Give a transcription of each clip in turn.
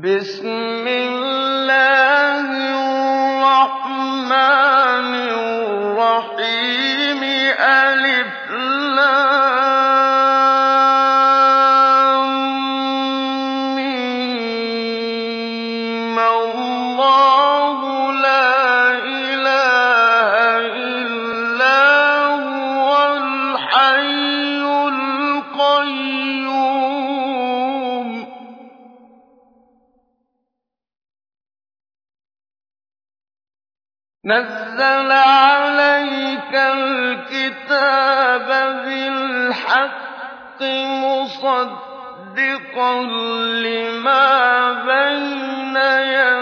بسم الله أنزل عليك الكتاب بالحق مصدقا لما بين يديك.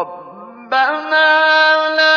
رَبَّنَا لَا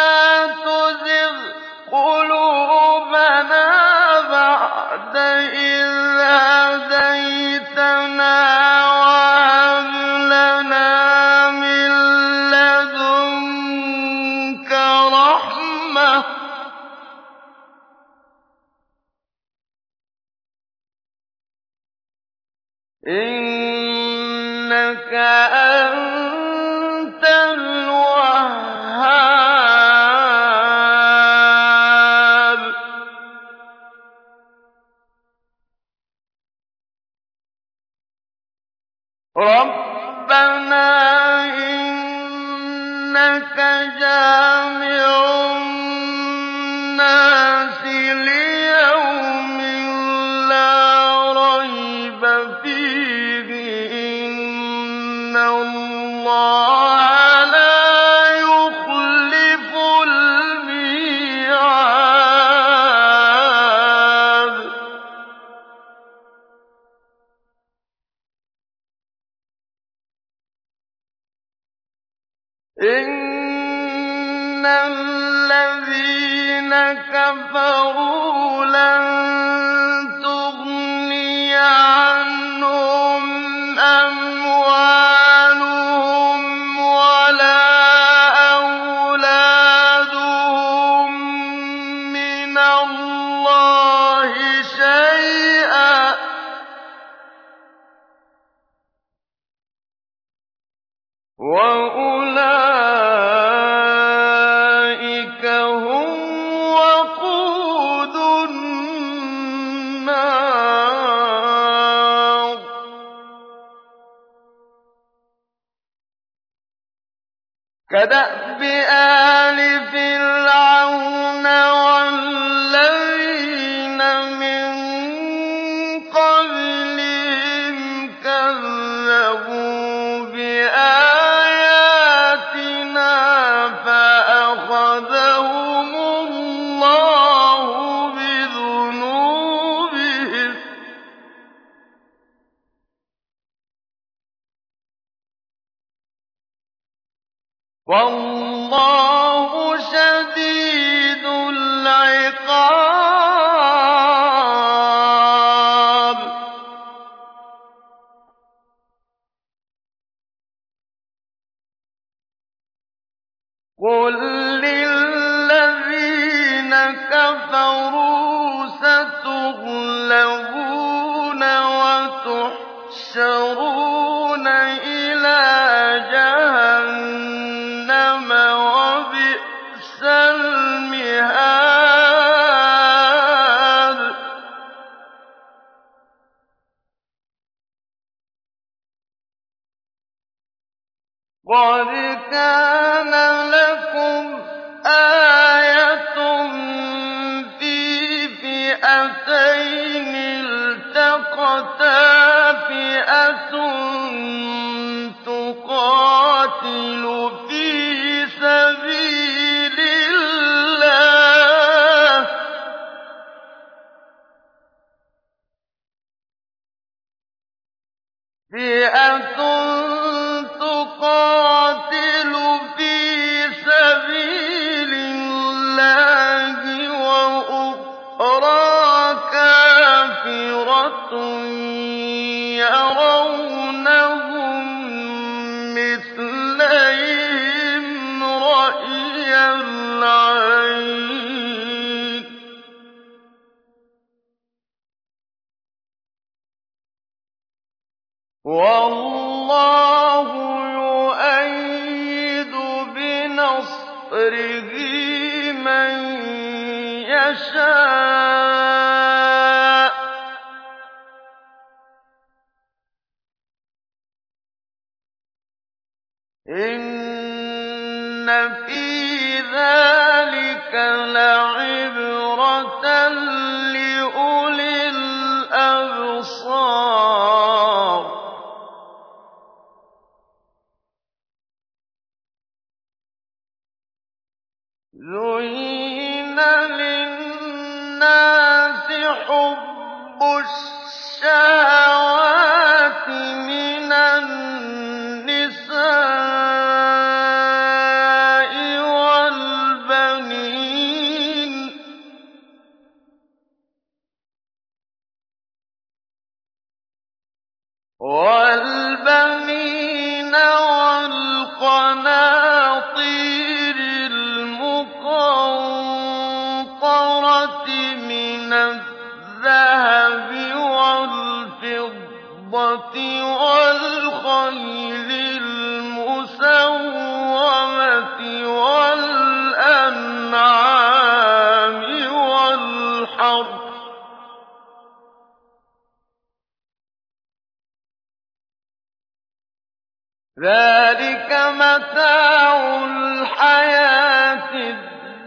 مَتَاعُ الْحَيَاةِ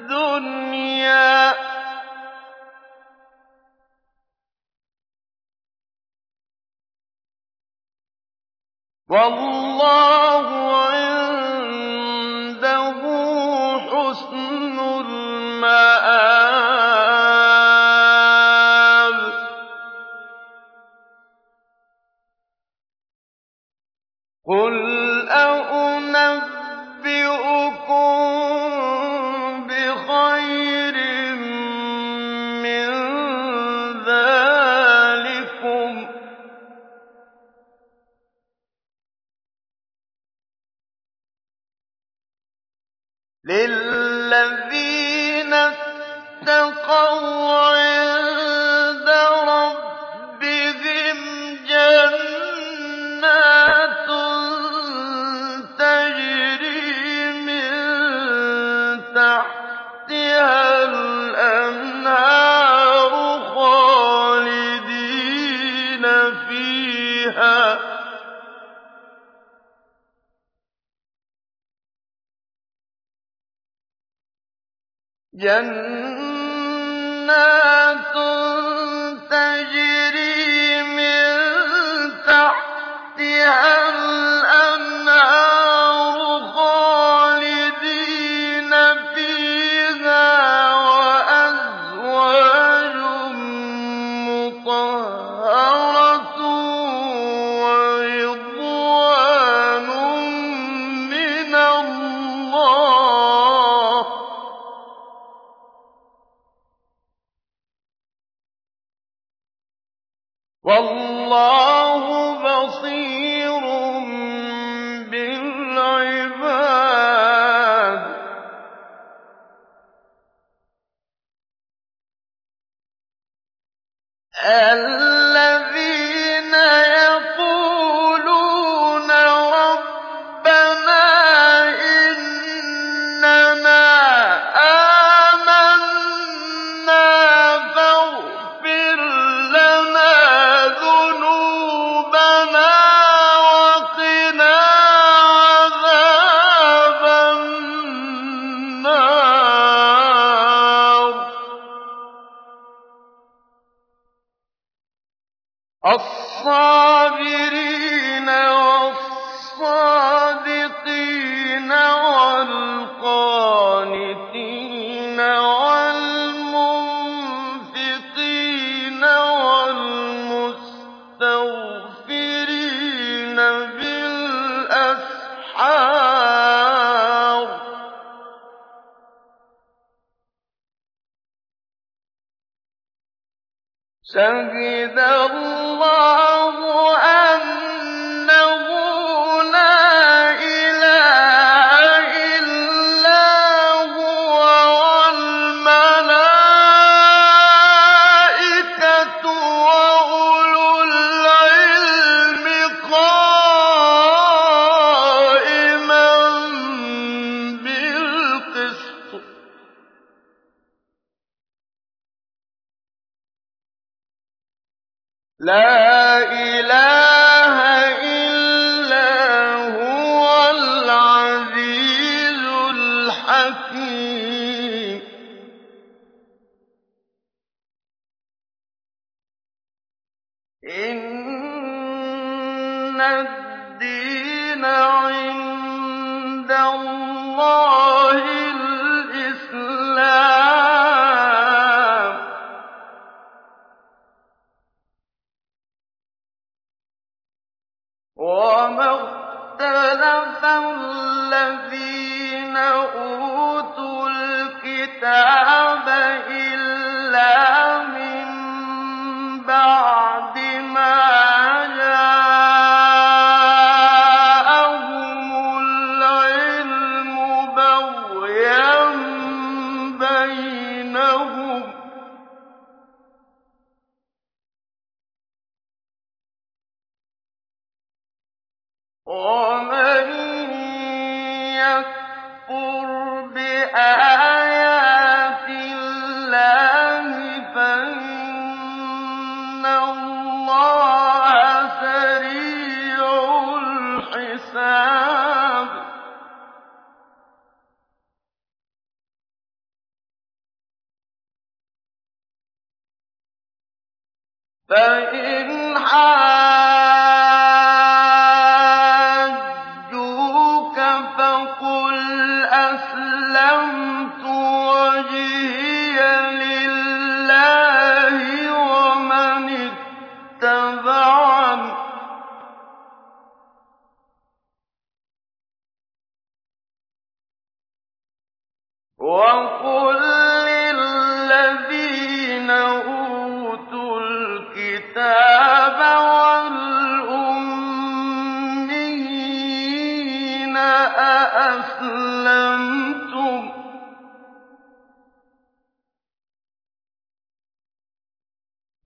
الدُّنْيَا ۖ. وَاللَّهُ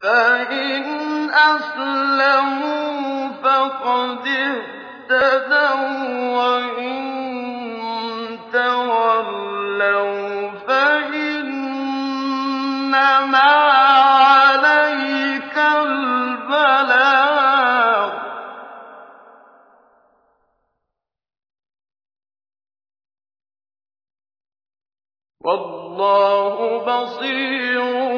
فَإِنْ أَسْلَمُوا فَقَدِ اهْتَدَوا ۖ وَّإِن تَوَلَّوْا فَإِنَّمَا عَلَيْكَ الْبَلَاغُ ۗ وَاللَّهُ بَصِيرٌ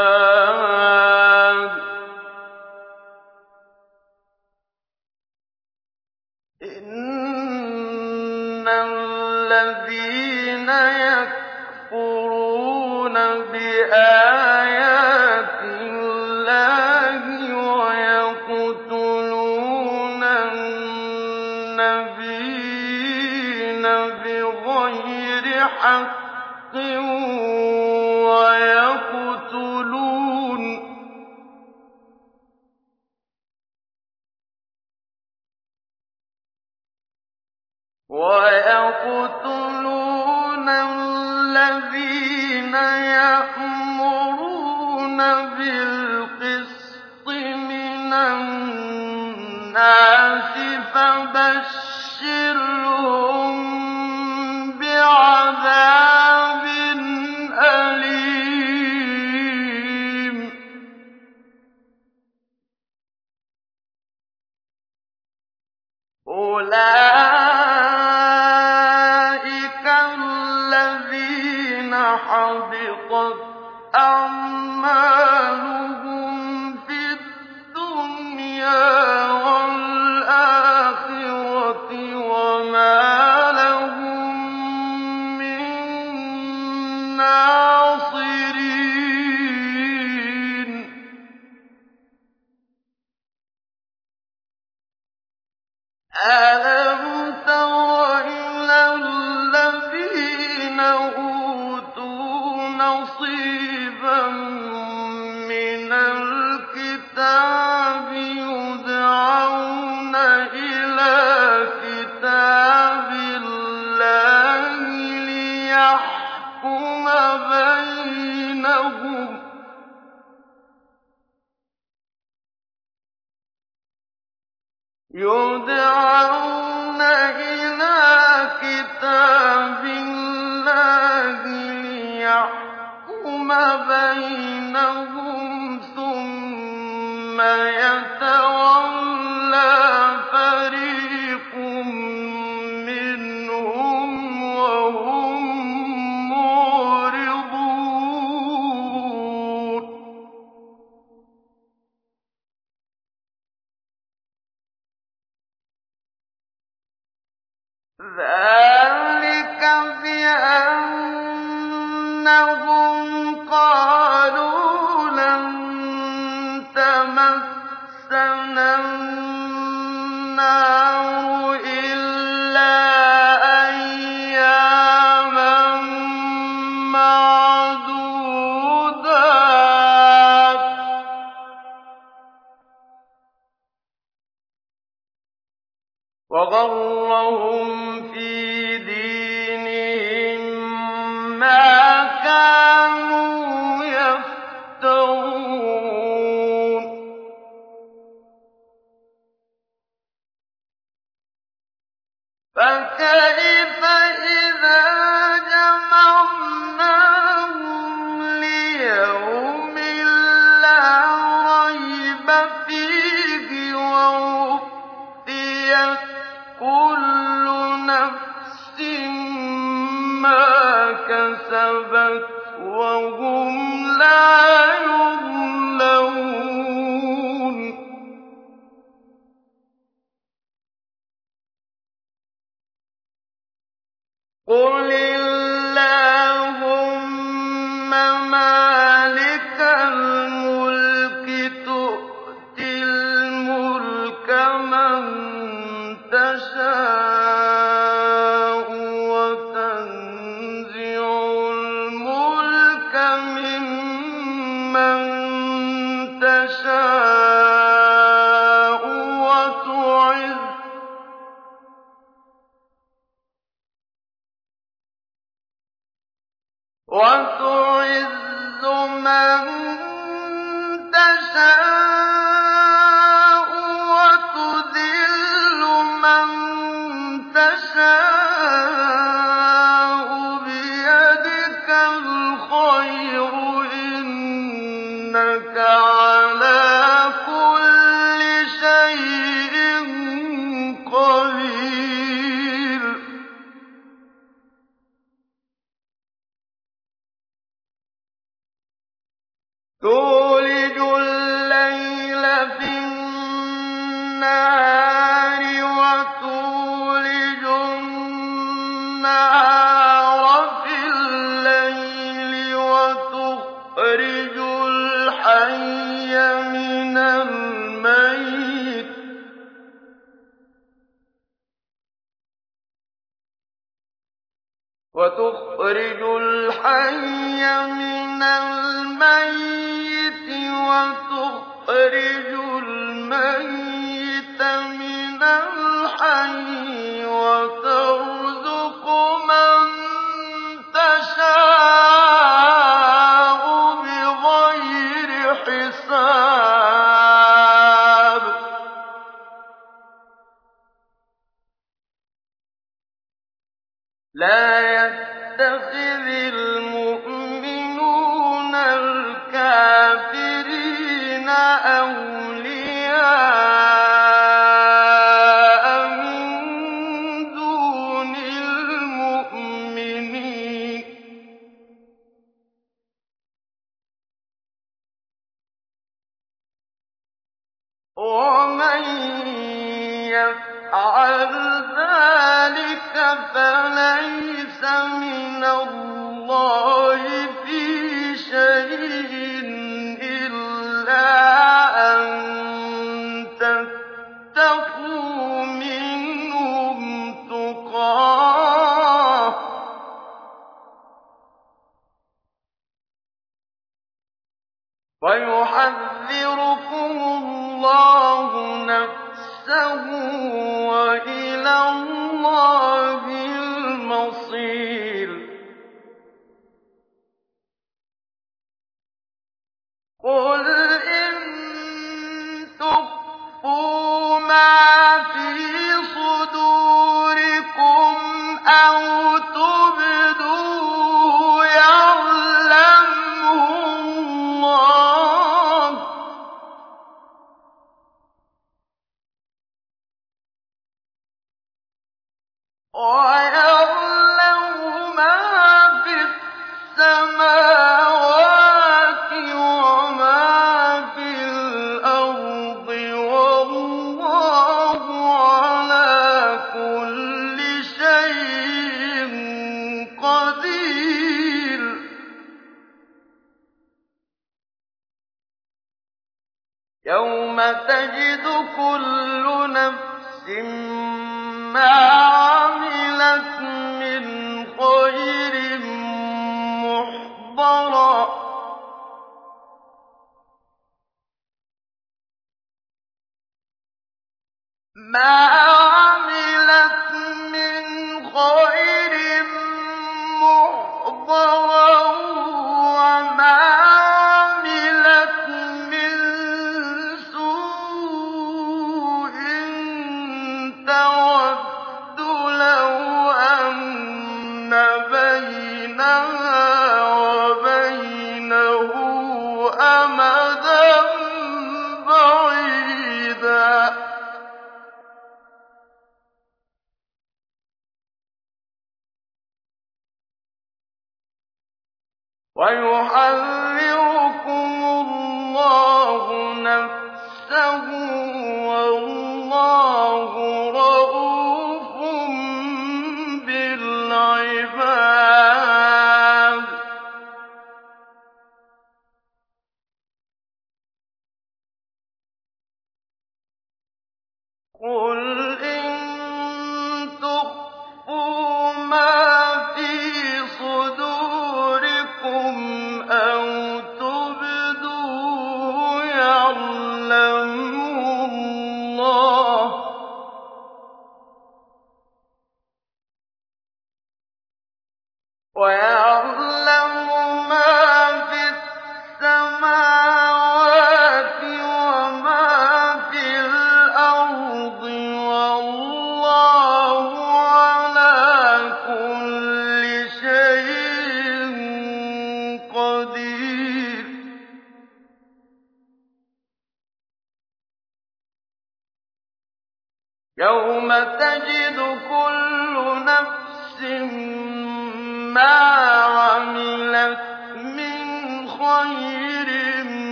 ويقتلون الذين يأمرون بالقسط من الناس فبشرهم بعذاب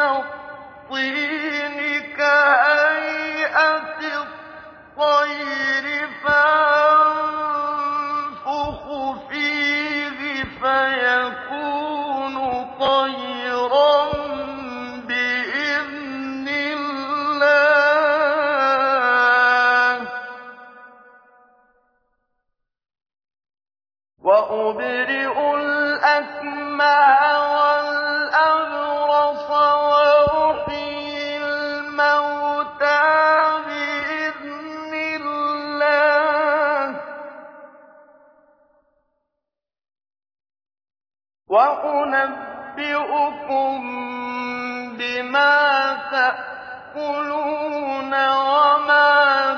الطِّينِ كَهَيْئَةِ الطَّيْرِ. وَأُنَبِّئُكُم بِمَا تَأْكُلُونَ وَمَا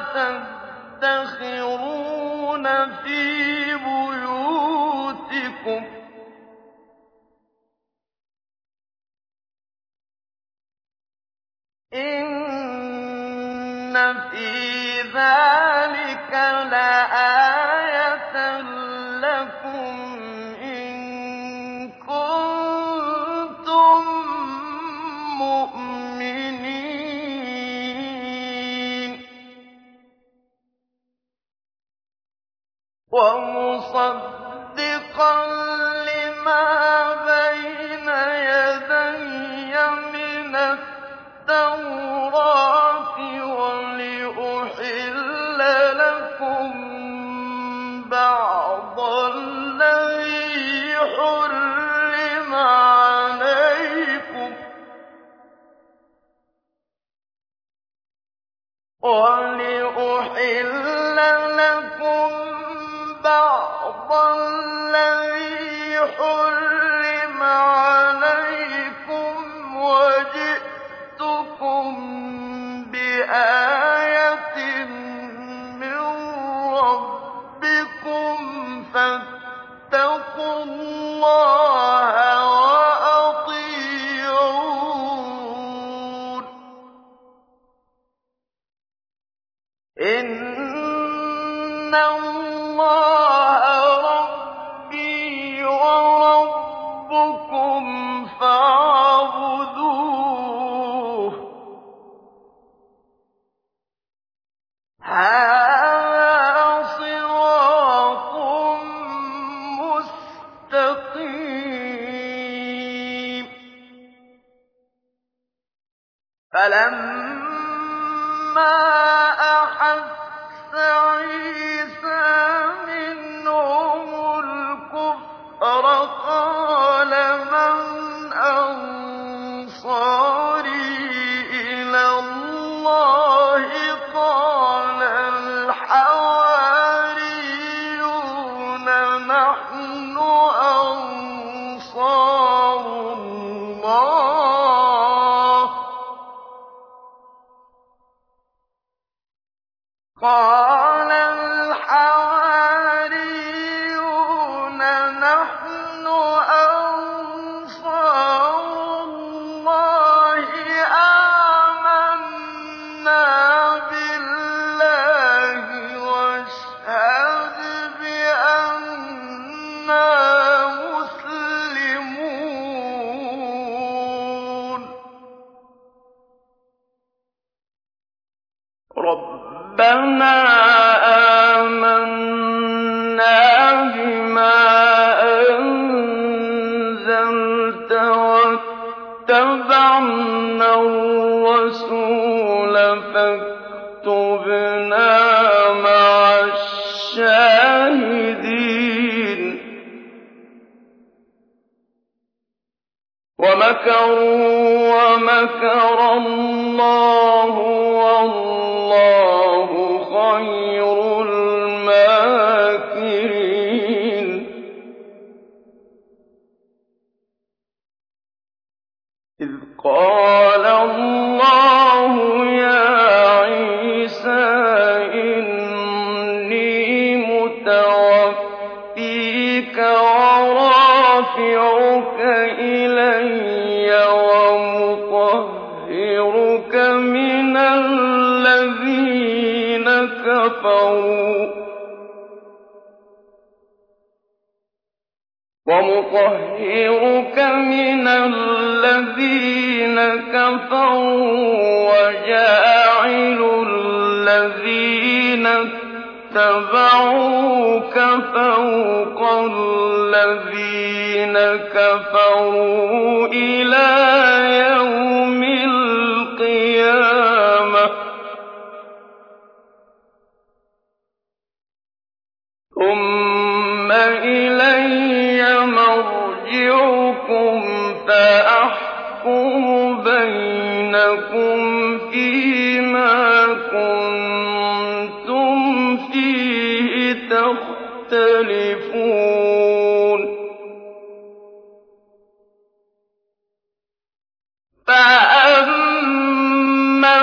تَدَّخِرُونَ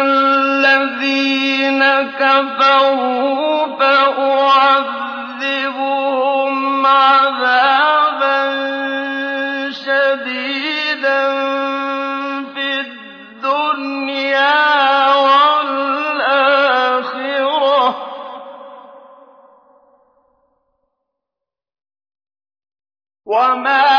الَّذِينَ كَفَرُوا فَأُعَذِّبُهُمْ عَذَابًا شَدِيدًا فِي الدُّنْيَا وَالْآخِرَةِ ۖ. وَمَا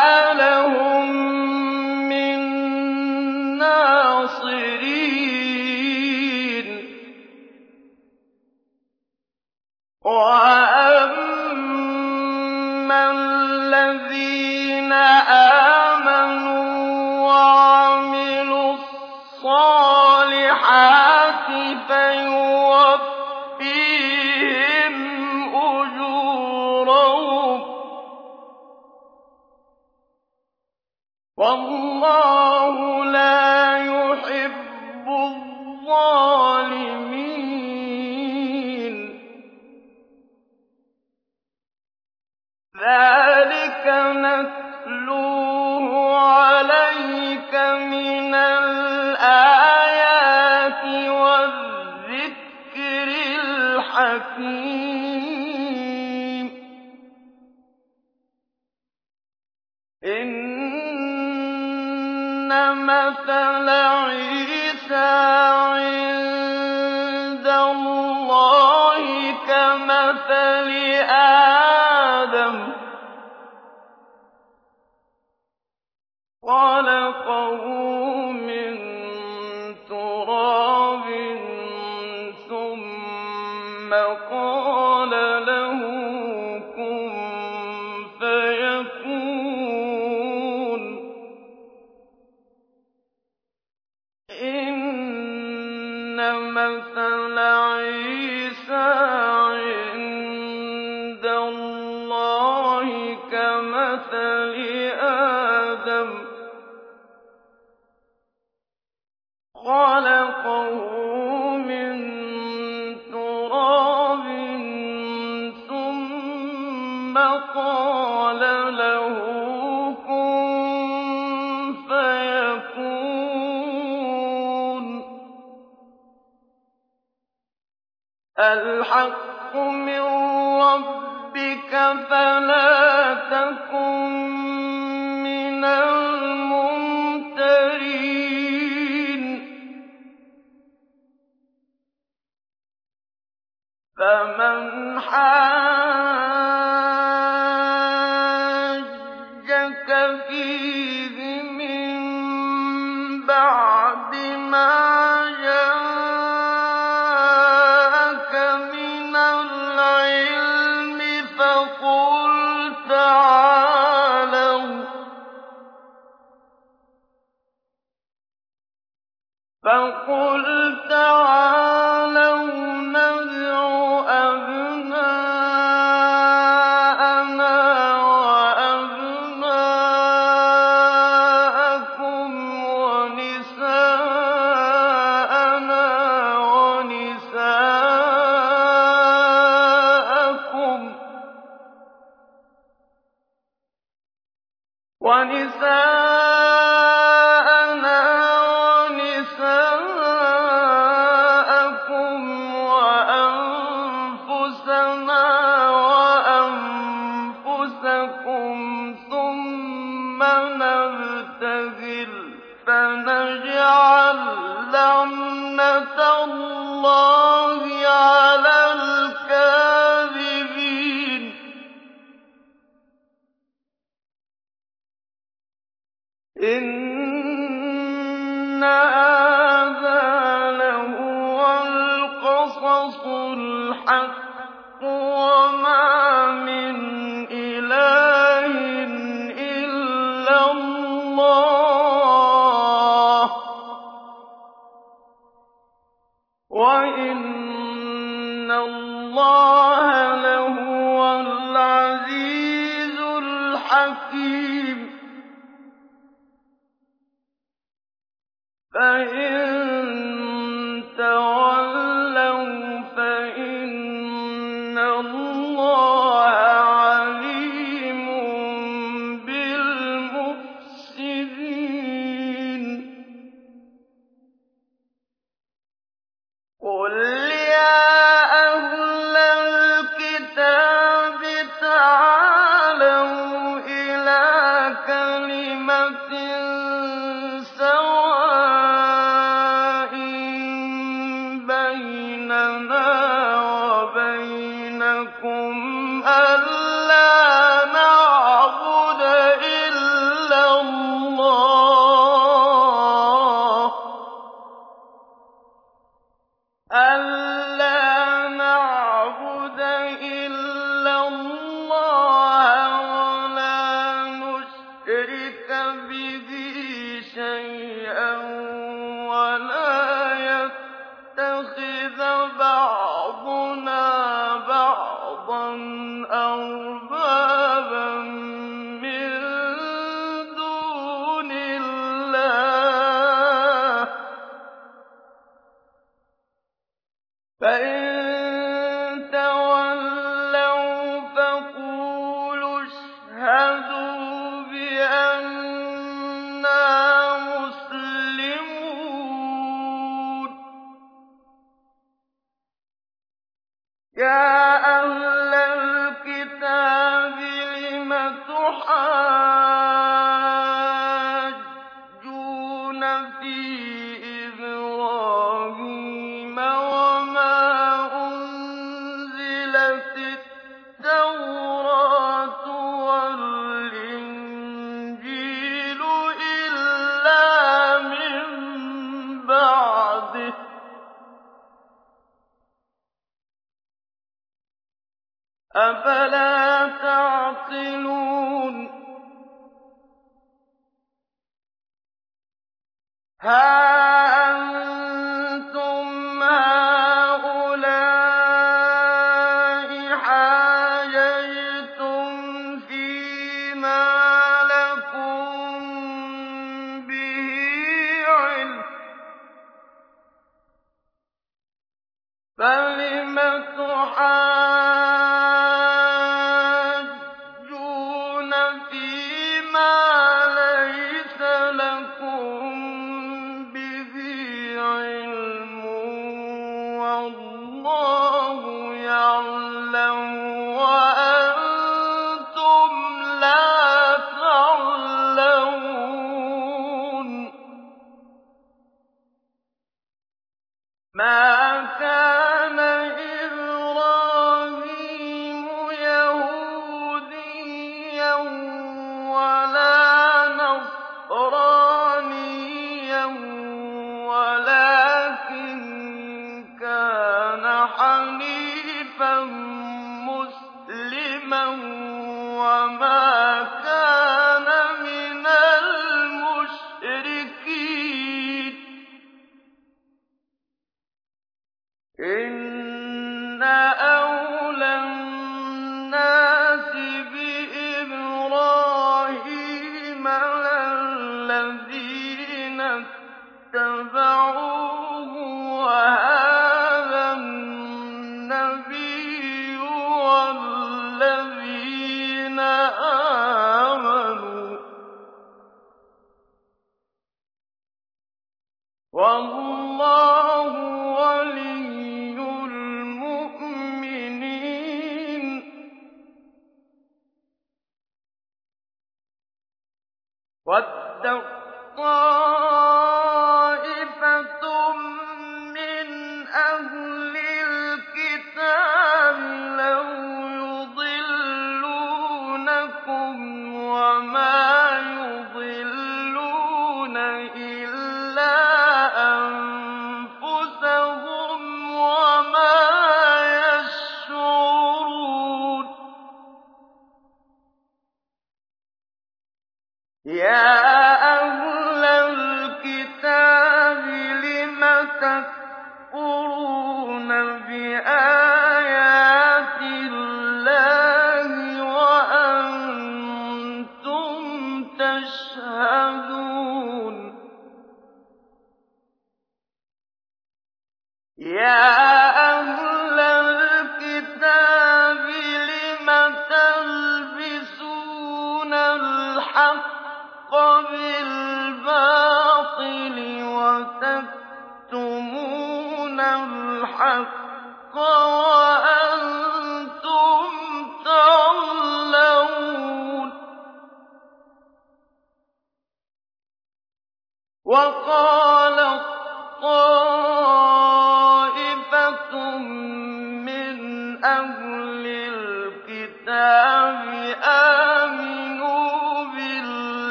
أَفَلَا تَتَّقُونَ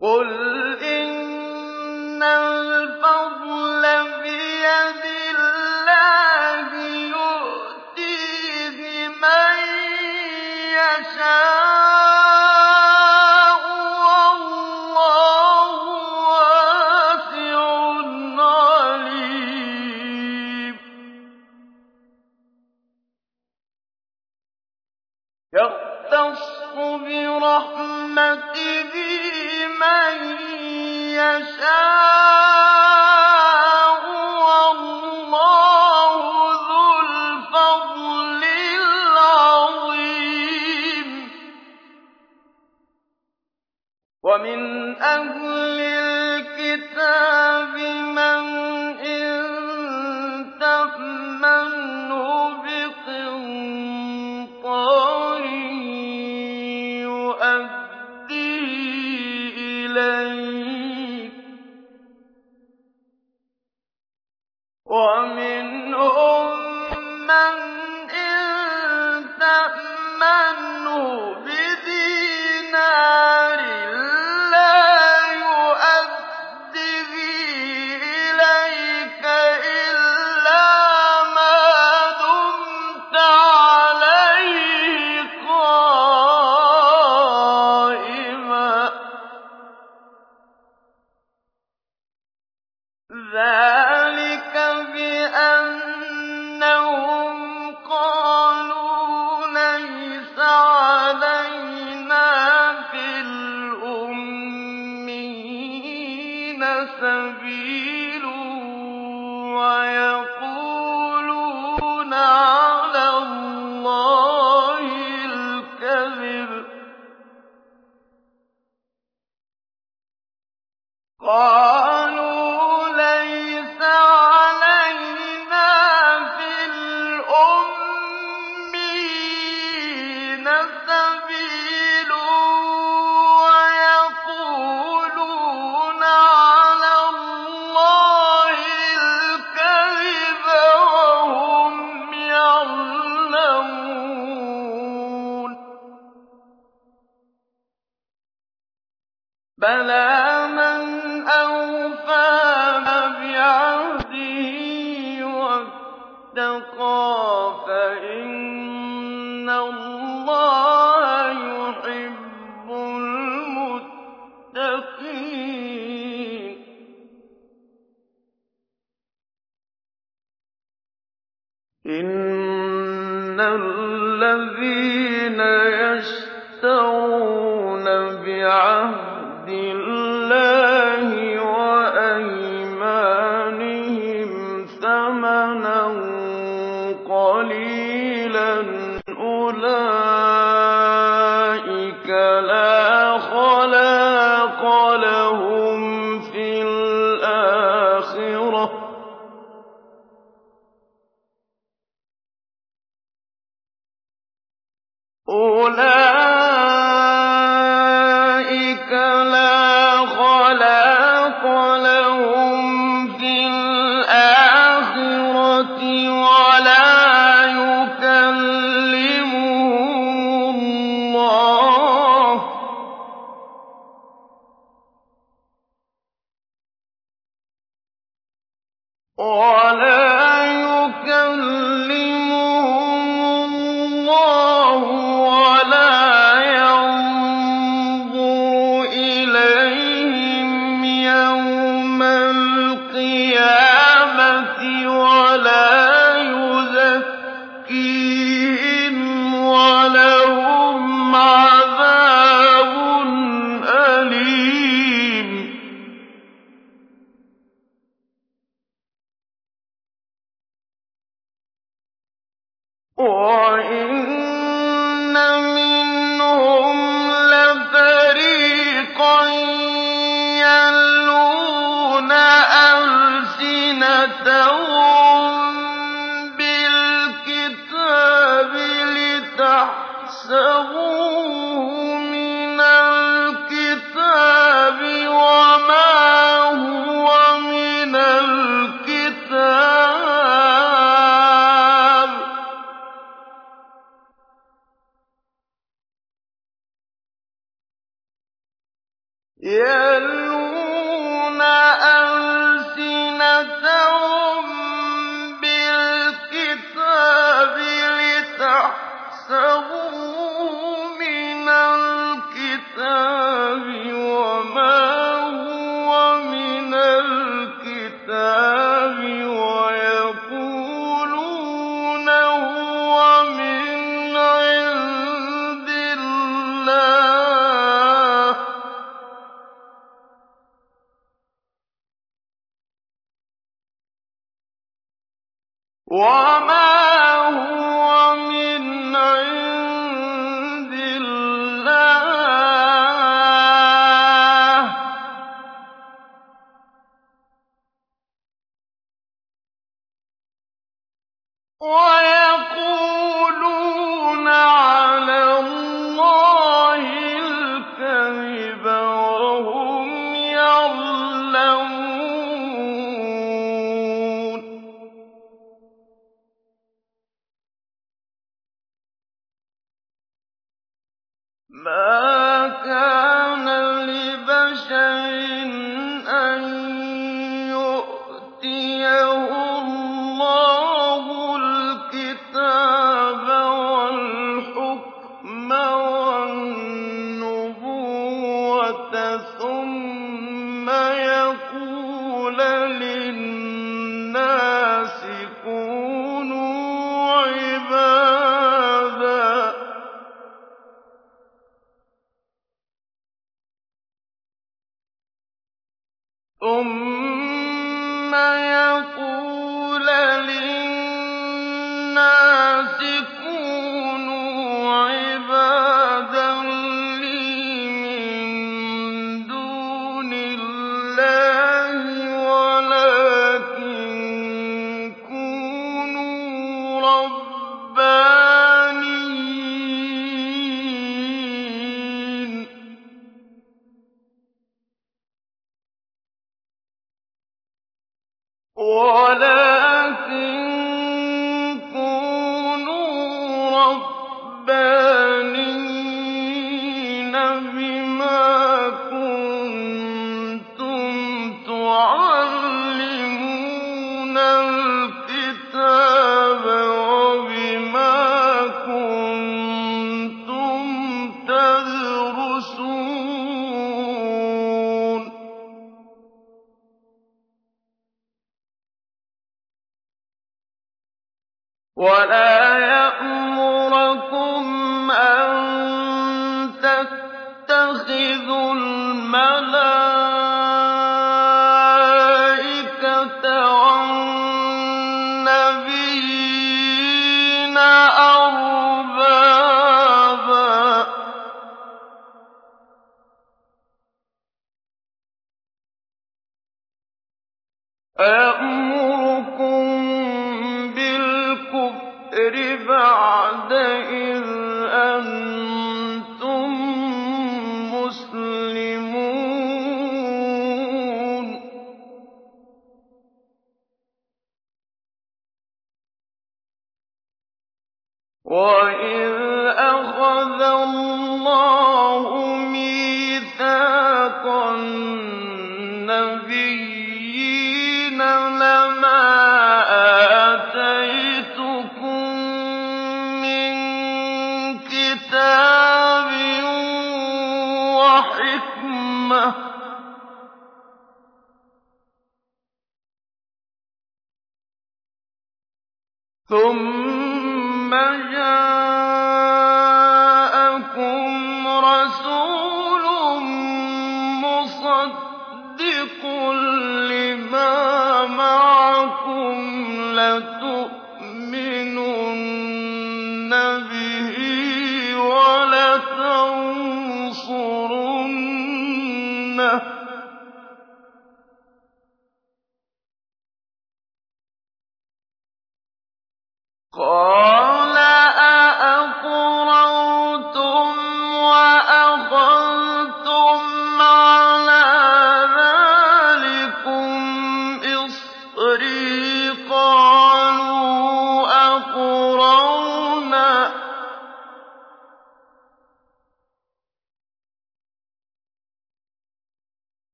قُلْ 我呀。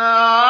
أُنزِلَ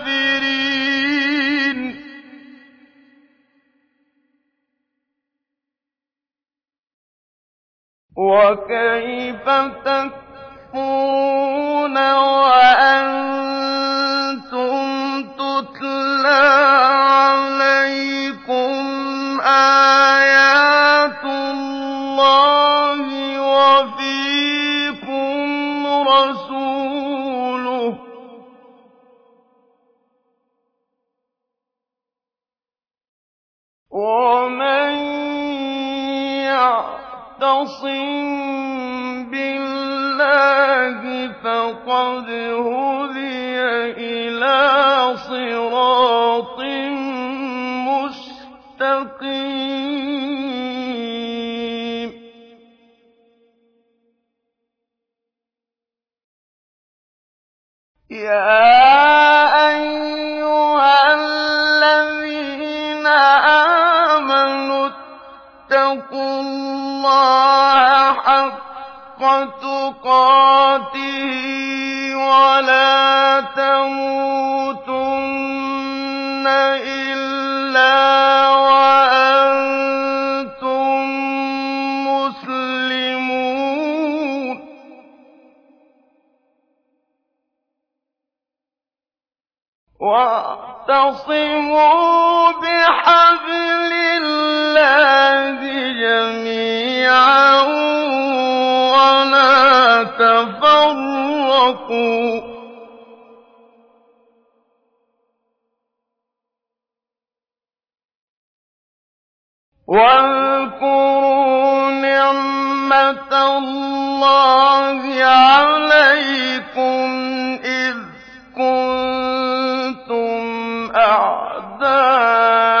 وكيف تكفرون وأنتم تتلى عليكم آيات يَعْصِم بِاللَّهِ فَقَدْ هُدِيَ إِلَىٰ صِرَاطٍ مُّسْتَقِيمٍ. يا الذين آمنوا اتقوا الله تُقَاتِهِ وَلَا تَمُوتُنَّ إِلَّا وَأَنتُم مُّسْلِمُونَ. وَاعْتَصِمُوا بِحَبْلِ اللَّهِ جَمِيعًا. تَفَرَّقُوا. وَاذْكُرُوا نِعْمَتَ اللَّهِ عَلَيْكُمْ إِذْ كُنتُمْ أَعْدَاءً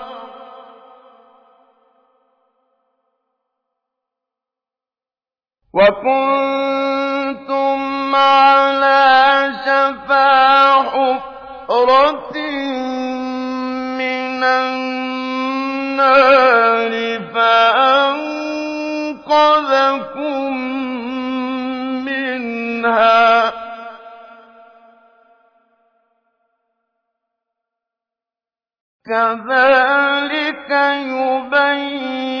وَكُنتُمْ عَلَىٰ شَفَا حُفْرَةٍ مِّنَ النَّارِ فَأَنقَذَكُم مِّنْهَا ۗ كَذَٰلِكَ يُبَيِّنُ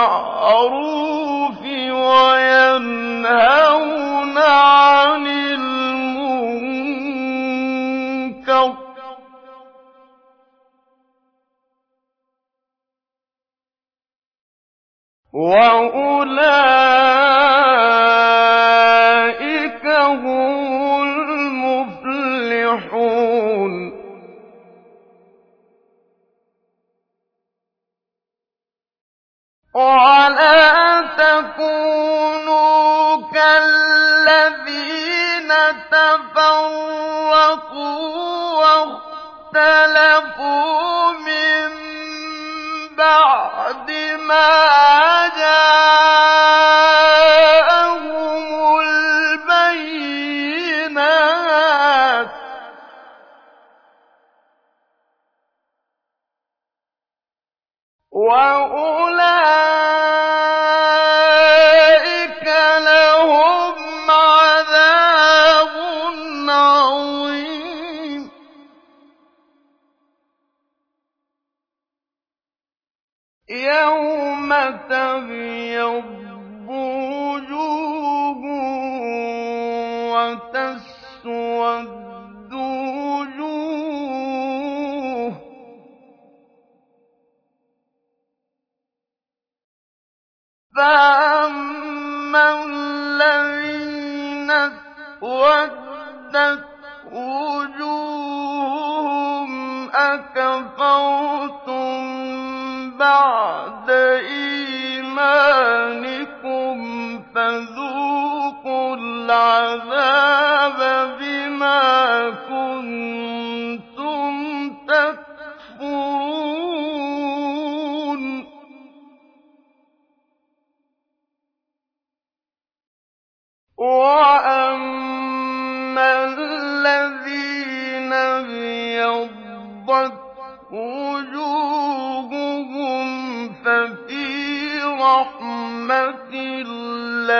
بِالْمَعْرُوفِ وَيَنْهَوْنَ عَنِ الْمُنكَرِ ۚ. وَأُولَٰئِكَ وَلَا تَكُونُوا كَالَّذِينَ تَفَرَّقُوا وَاخْتَلَفُوا مِن بَعْدِ مَا جَاءَهُمُ فَأَمَّا الَّذِينَ اسْوَدَّتْ وُجُوهُهُمْ أَكَفَرْتُم بَعْدَ إِيمَانِكُمْ فَذُوقُوا الْعَذَابَ بِمَا كُنتُمْ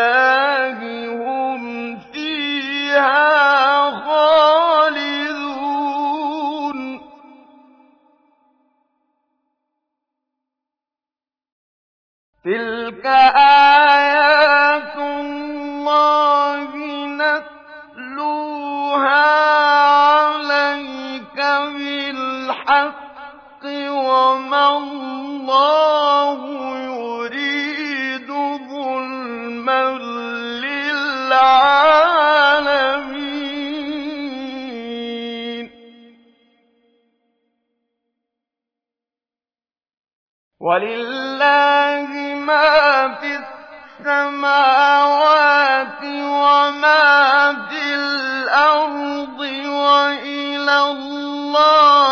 اللَّهِ اللَّهِ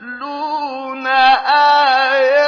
يَتْلُونَ آيَاتِ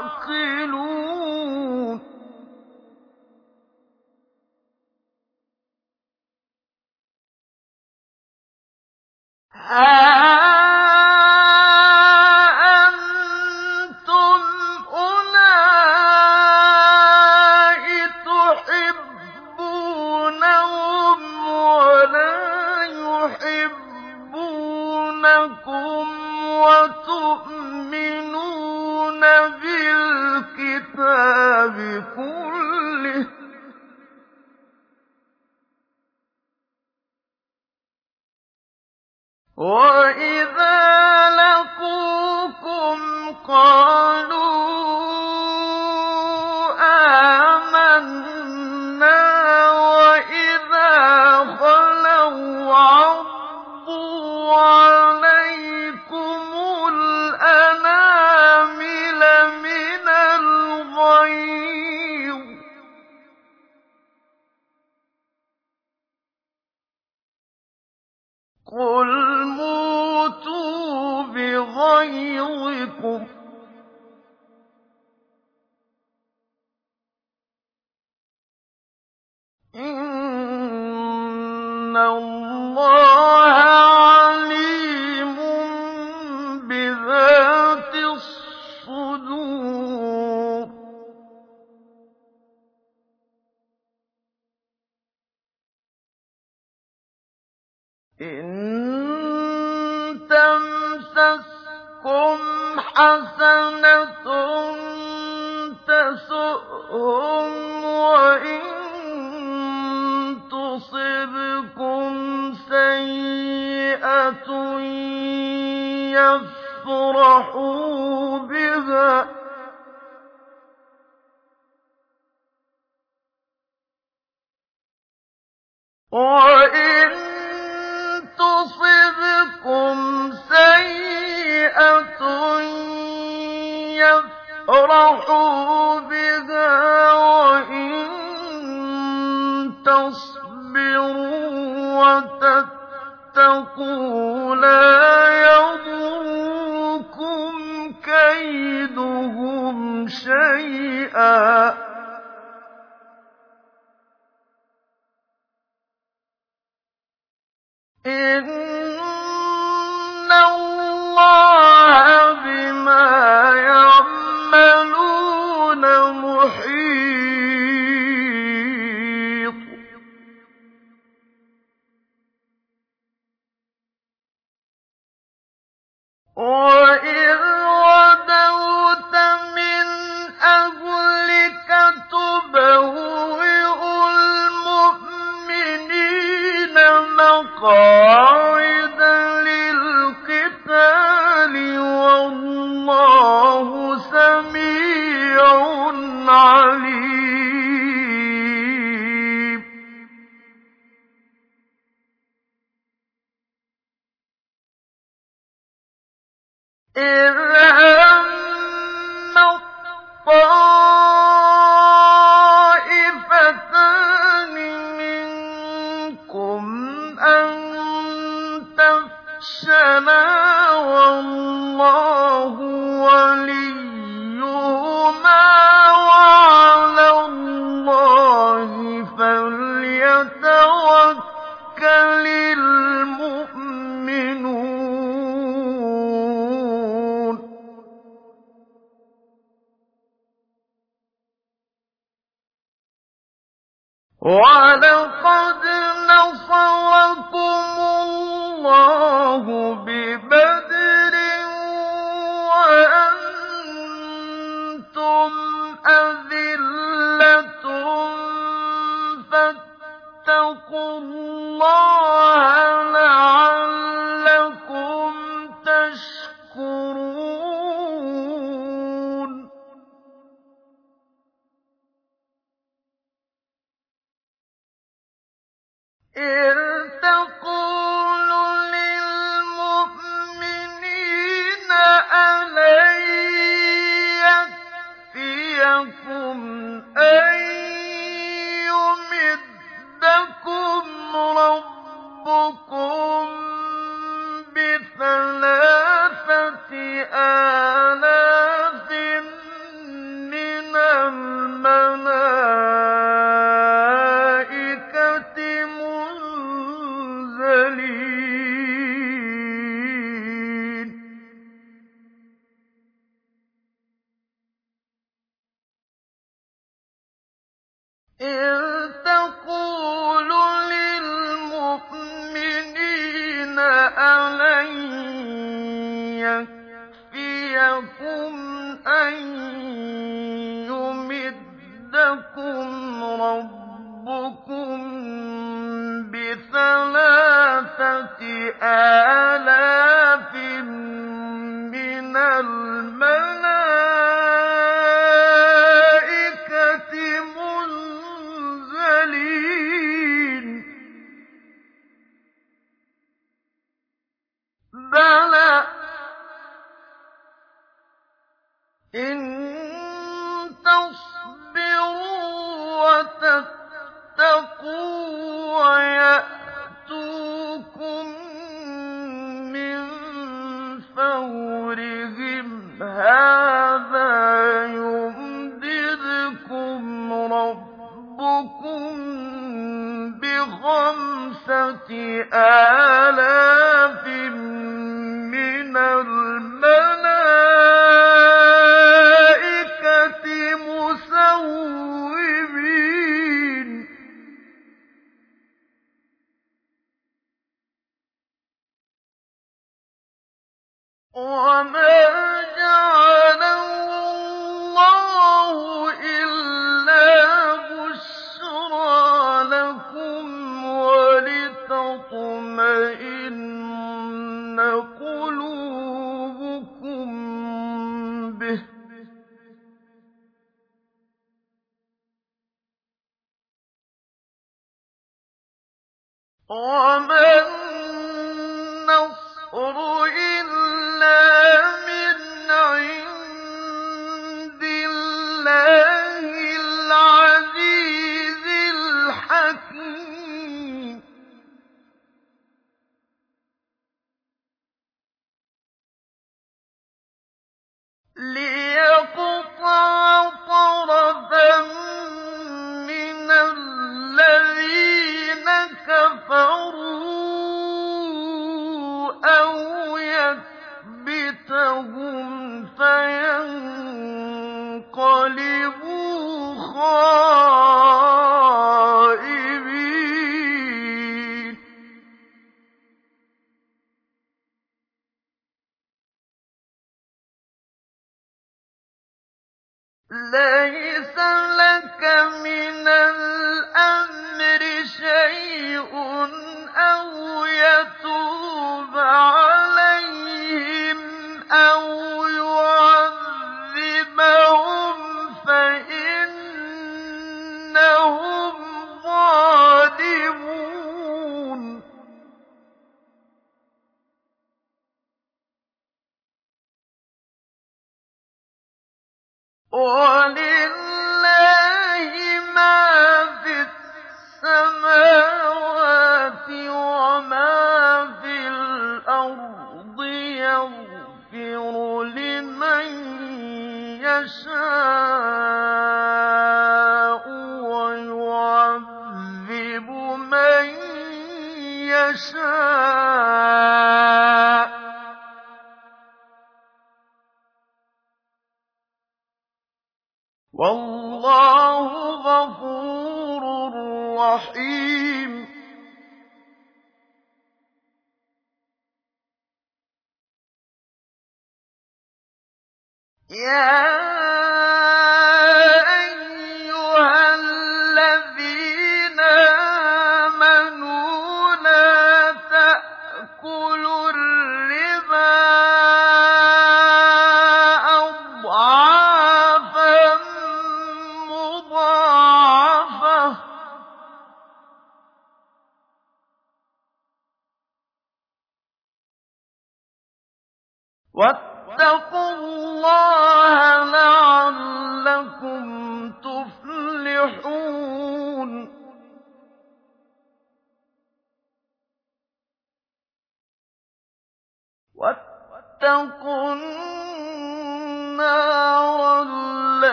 تعقلون آه.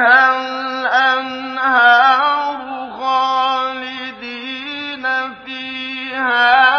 فيها الأنهار خالدين فيها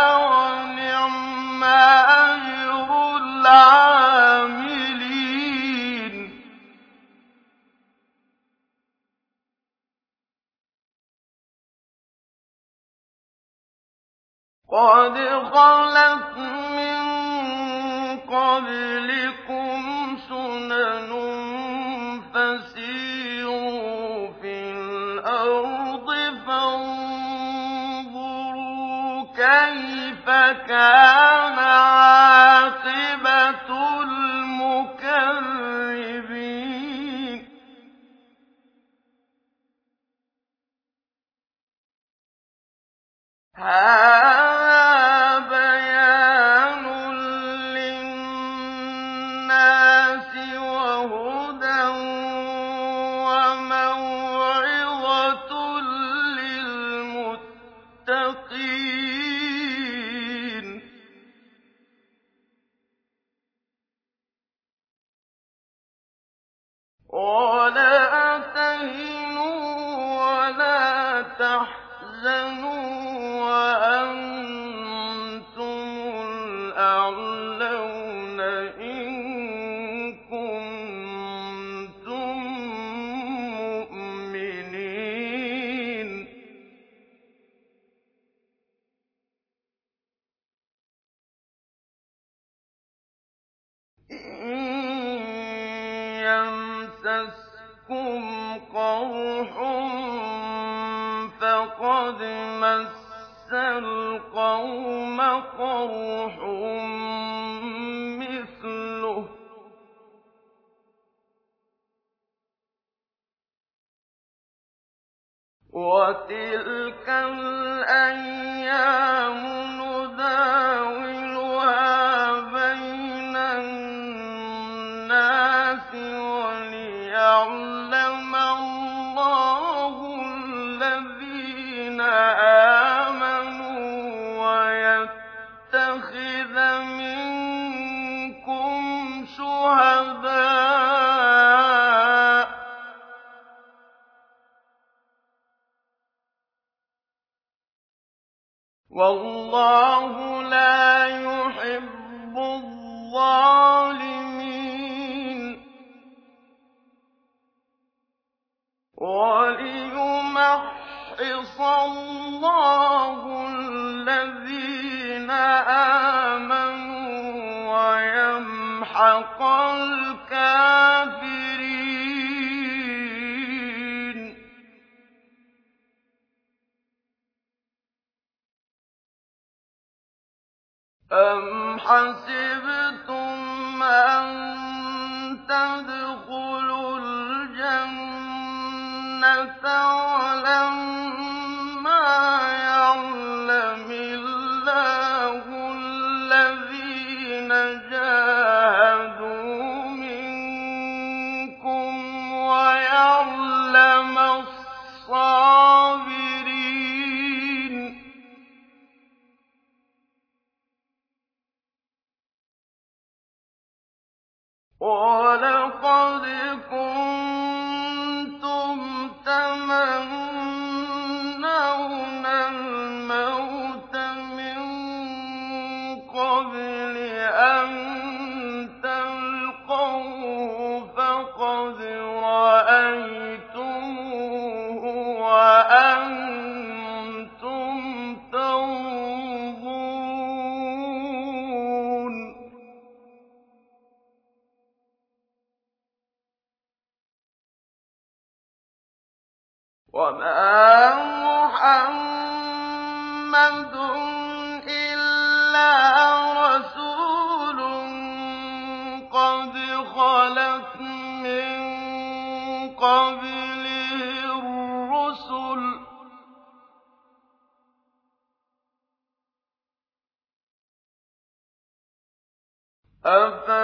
وَلَقَدْ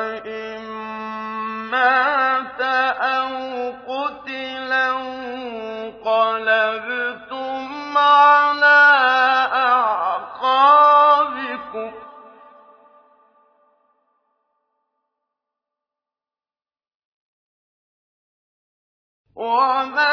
أَفَإِن مَّاتَ أَوْ قُتِلَ انقَلَبْتُمْ عَلَىٰ أَعْقَابِكُمْ ۚ وَمَن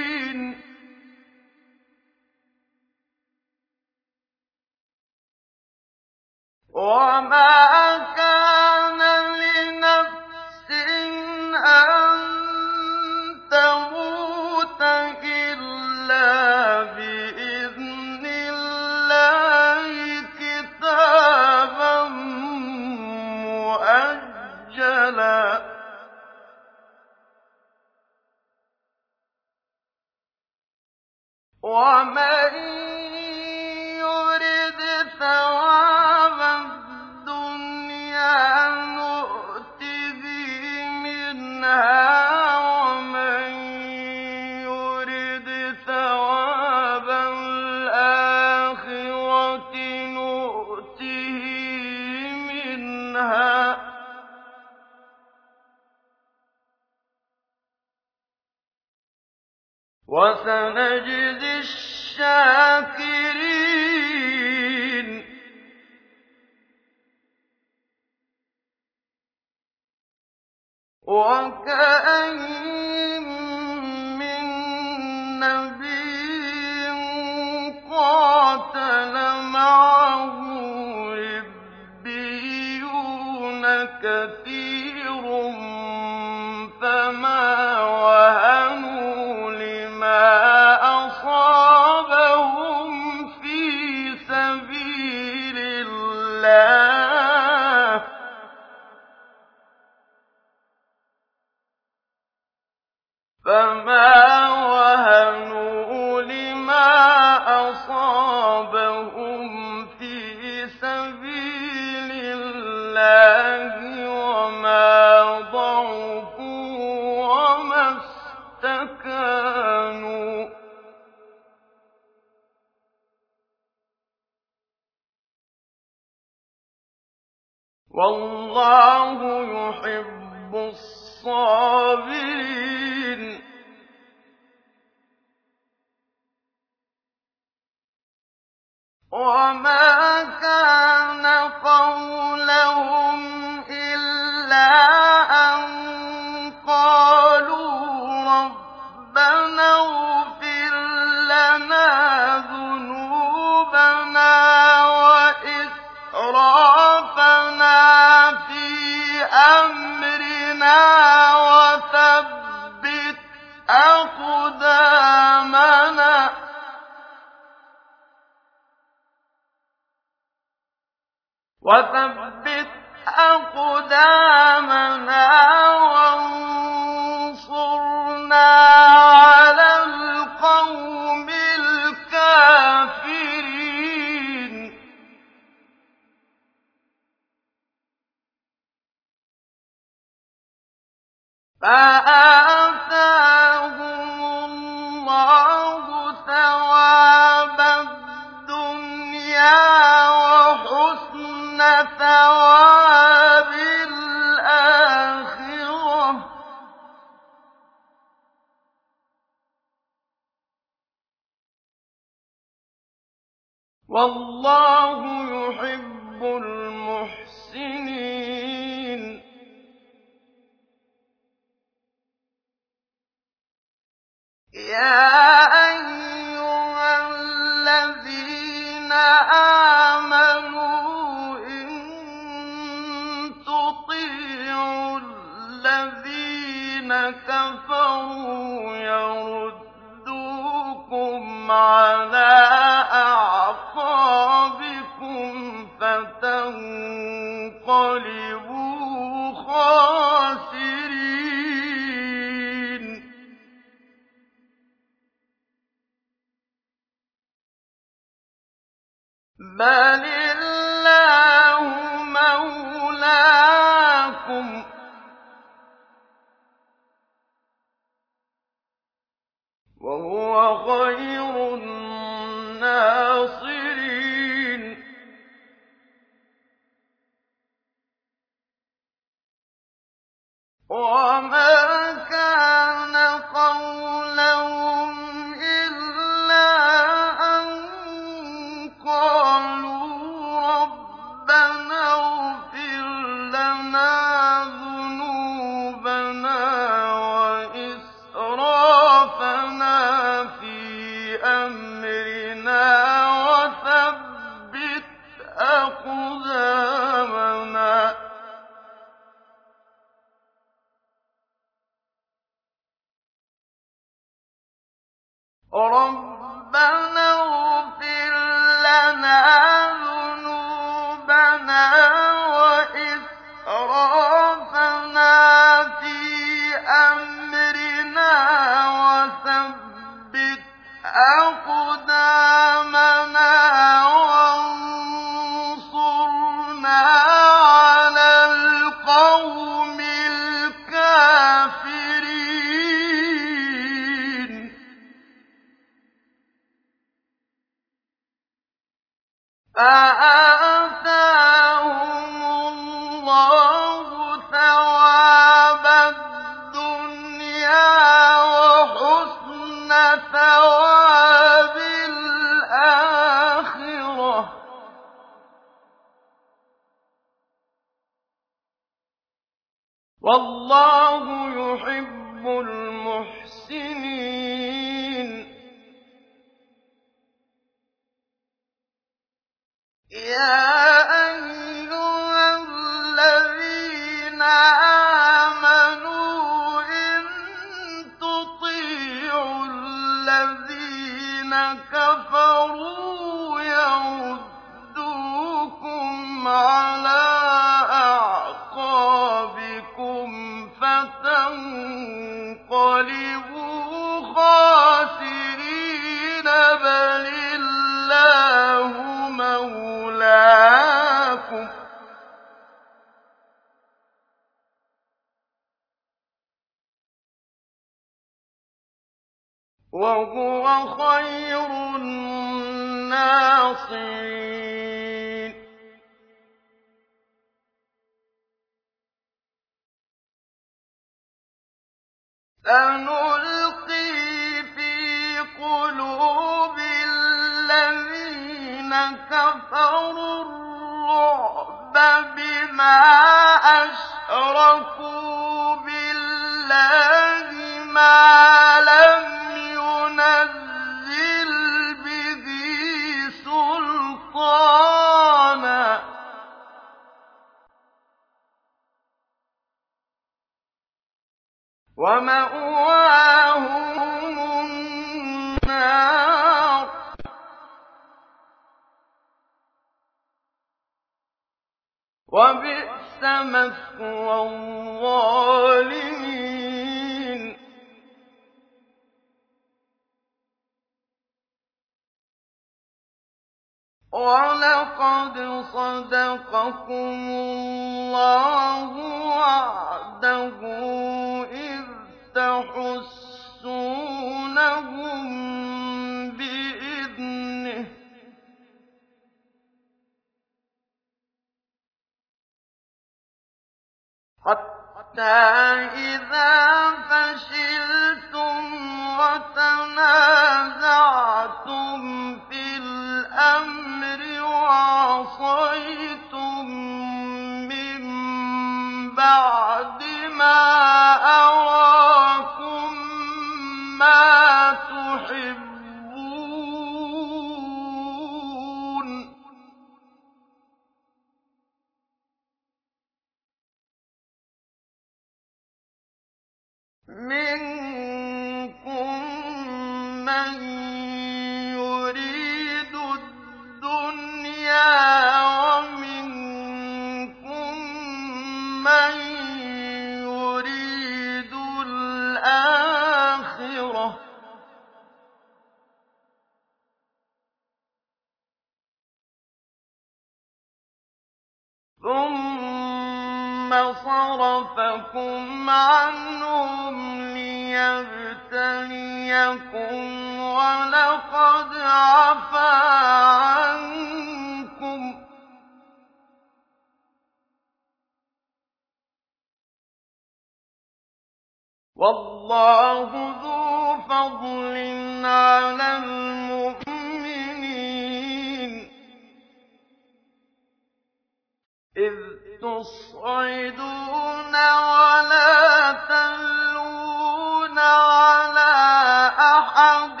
تُصْعِدُونَ وَلَا تَلْوُونَ عَلَىٰ أَحَدٍ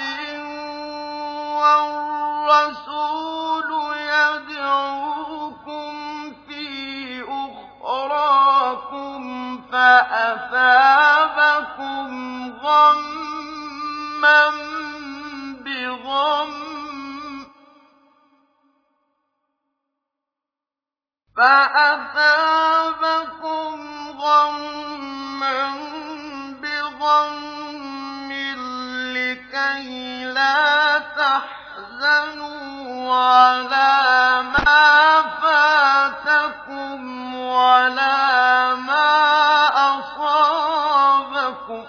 وَالرَّسُولُ يَدْعُوكُمْ فِي أُخْرَاكُمْ فَأَثَابَكُمْ غَمًّا بِغَمٍّ لِّكَيْلَا تَحْزَنُوا عَلَىٰ مَا فَاتَكُمْ وَلَا مَا أَصَابَكُمْ ۗ.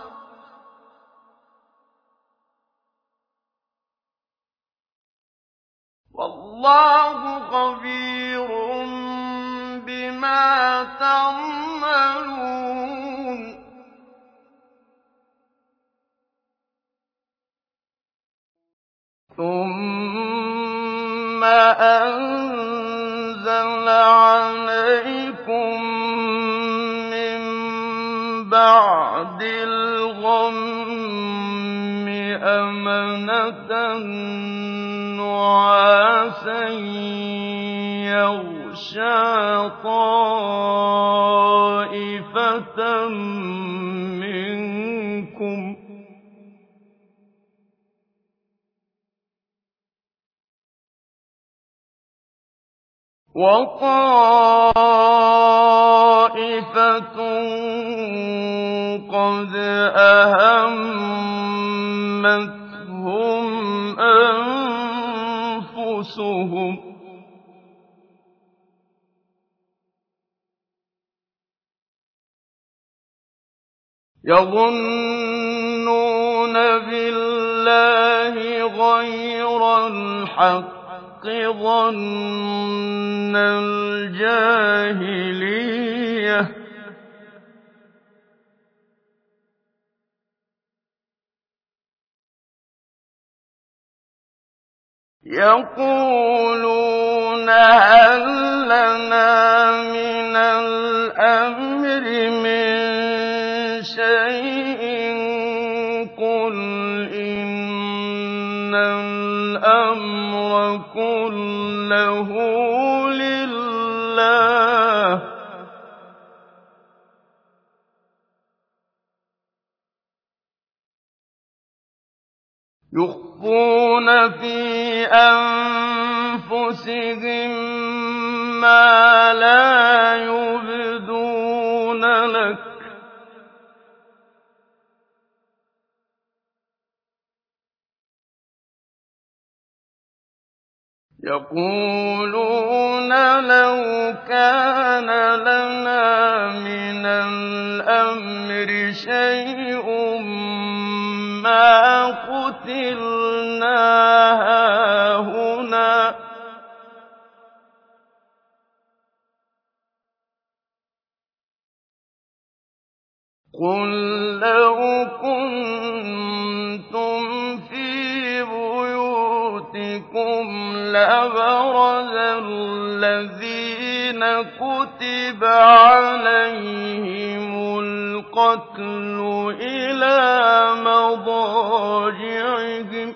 وَاللَّهُ خَبِيرٌ. تَعْمَلُونَ. ثُمَّ أَنزَلَ عَلَيْكُم مِّن بَعْدِ الْغَمِّ أَمَنَةً نُّعَاسًا يَغْشَىٰ طَائِفَةً مِّنكُمْ ۖ. وَطَائِفَةٌ قَدْ أَهَمَّتْهُمْ أَنفُسُهُمْ ۖ. يَظُنُّونَ بِاللَّهِ غَيْرَ الْحَقِّ ظَنَّ الْجَاهِلِيَّةِ ۖ. يَقُولُونَ هَل لَّنَا مِنَ الْأَمْرِ مِن شَيْءٍ ۗ قُلْ إِنَّ الْأَمْرَ كُلَّهُ لِلَّهِ ۗ. يُخْفُونَ فِي أَنفُسِهِم مَّا لَا يُبْدُونَ لَكَ ۖ. يَقُولُونَ لَوْ كَانَ لَنَا مِنَ الْأَمْرِ شَيْءٌ مَّا قُتِلْنَا هَاهُنَا ۗ. قُل لَّوْ كُنتُمْ فِي بُيُوتِكُمْ لَبَرَزَ الَّذِينَ كُتِبَ عَلَيْهِمُ الْقَتْلُ إِلَىٰ مَضَاجِعِهِمْ ۖ.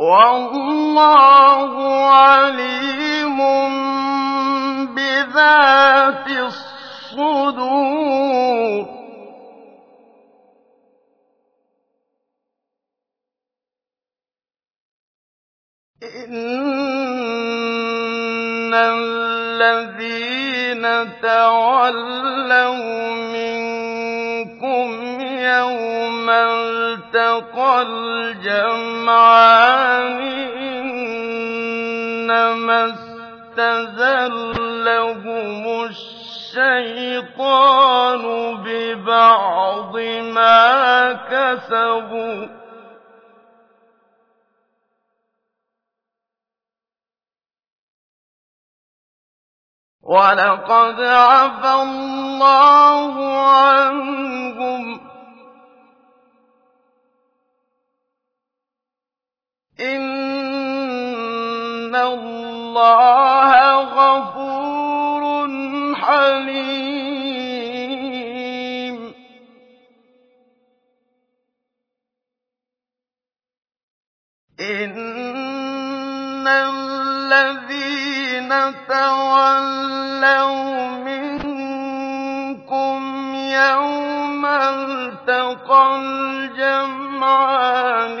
وَاللَّهُ عَلِيمٌ بِذَاتِ الصُّدُورِ. إِنَّ الَّذِينَ تَوَلَّوْا مِنكُمْ يَوْمَ الْتَقَى الْجَمْعَانِ إِنَّمَا اسْتَزَلَّهُمُ الشَّيْطَانُ بِبَعْضِ مَا كَسَبُوا ۖ وَلَقَدْ عَفَا اللَّهُ عَنْهُمْ ۗ إِنَّ اللَّهَ غَفُورٌ حَلِيمٌ إِنَّ الَّذِينَ تَوَلَّوْا مِنكُمْ يَوْمَ الْتَقَى الْجَمْعَانِ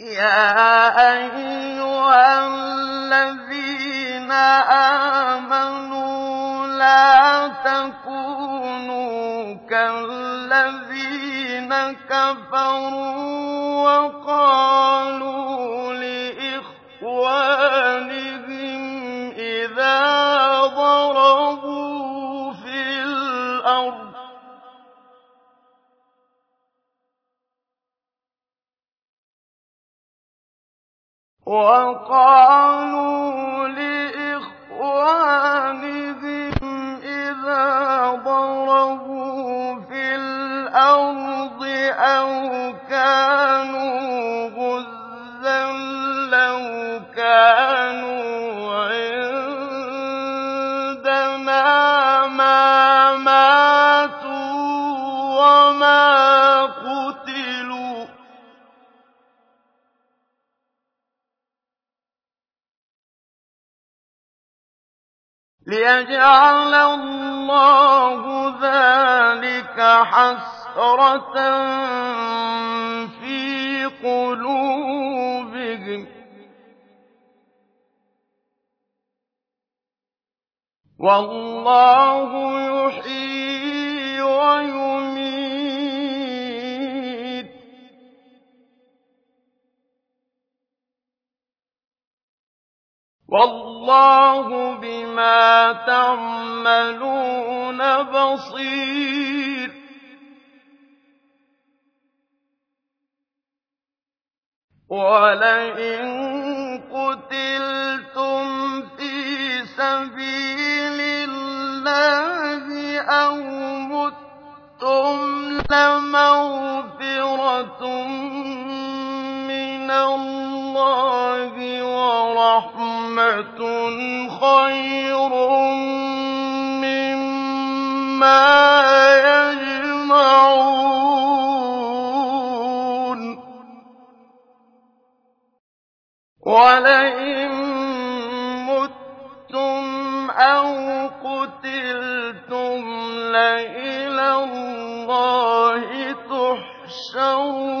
يَا أَيُّهَا الَّذِينَ آمَنُوا لَا تَكُونُوا كَالَّذِينَ كَفَرُوا وَقَالُوا لِإِخْوَانِهِمْ إِذَا لِإِخْوَانِهِمْ إِذَا ضَرَبُوا فِي الْأَرْضِ أَوْ كَانُوا غُزًّى لِيَجْعَلَ اللَّهُ ذَٰلِكَ حَسْرَةً فِي قُلُوبِهِمْ ۗ. وَاللَّهُ يُحْيِي وَيُمِيتُ ۗ. وَاللَّهُ بِمَا تَعْمَلُونَ بَصِيرٌ. وَلَئِن قُتِلْتُمْ فِي سَبِيلِ اللَّهِ أَوْ مُتُّمْ لَمَغْفِرَةٌ مِّنَ اللَّهِ وَرَحْمَةٌ خَيْرٌ مِّمَّا يَجْمَعُونَ وَلَئِن مُّتُّمْ أَوْ قُتِلْتُمْ لَإِلَى اللَّهِ تُحْشَرُونَ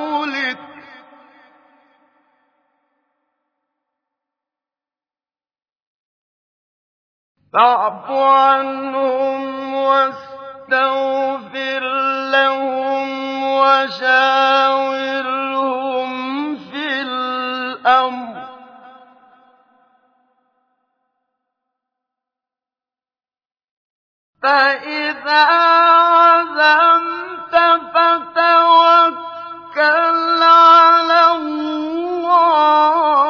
فَاعْفُ عَنْهُمْ وَاسْتَغْفِرْ لَهُمْ وَشَاوِرْهُمْ فِي الْأَمْرِ ۖ. فَإِذَا عَزَمْتَ فَتَوَكَّلْ عَلَى اللَّهِ ۚ.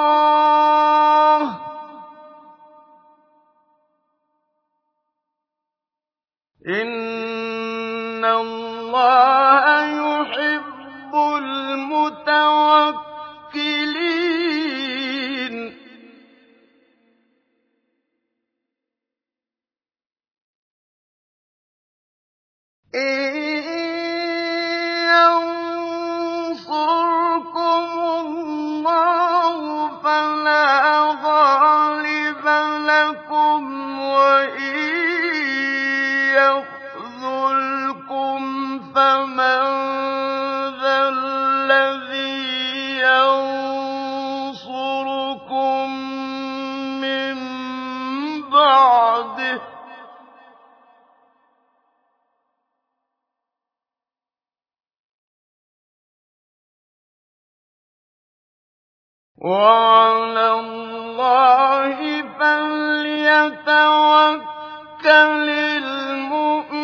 إِنَّ اللَّهَ يُحِبُّ الْمُتَوَكِّلِينَ وَعَلَى اللَّهِ فَلْيَتَوَكَّلِ الْمُؤْمِنُونَ.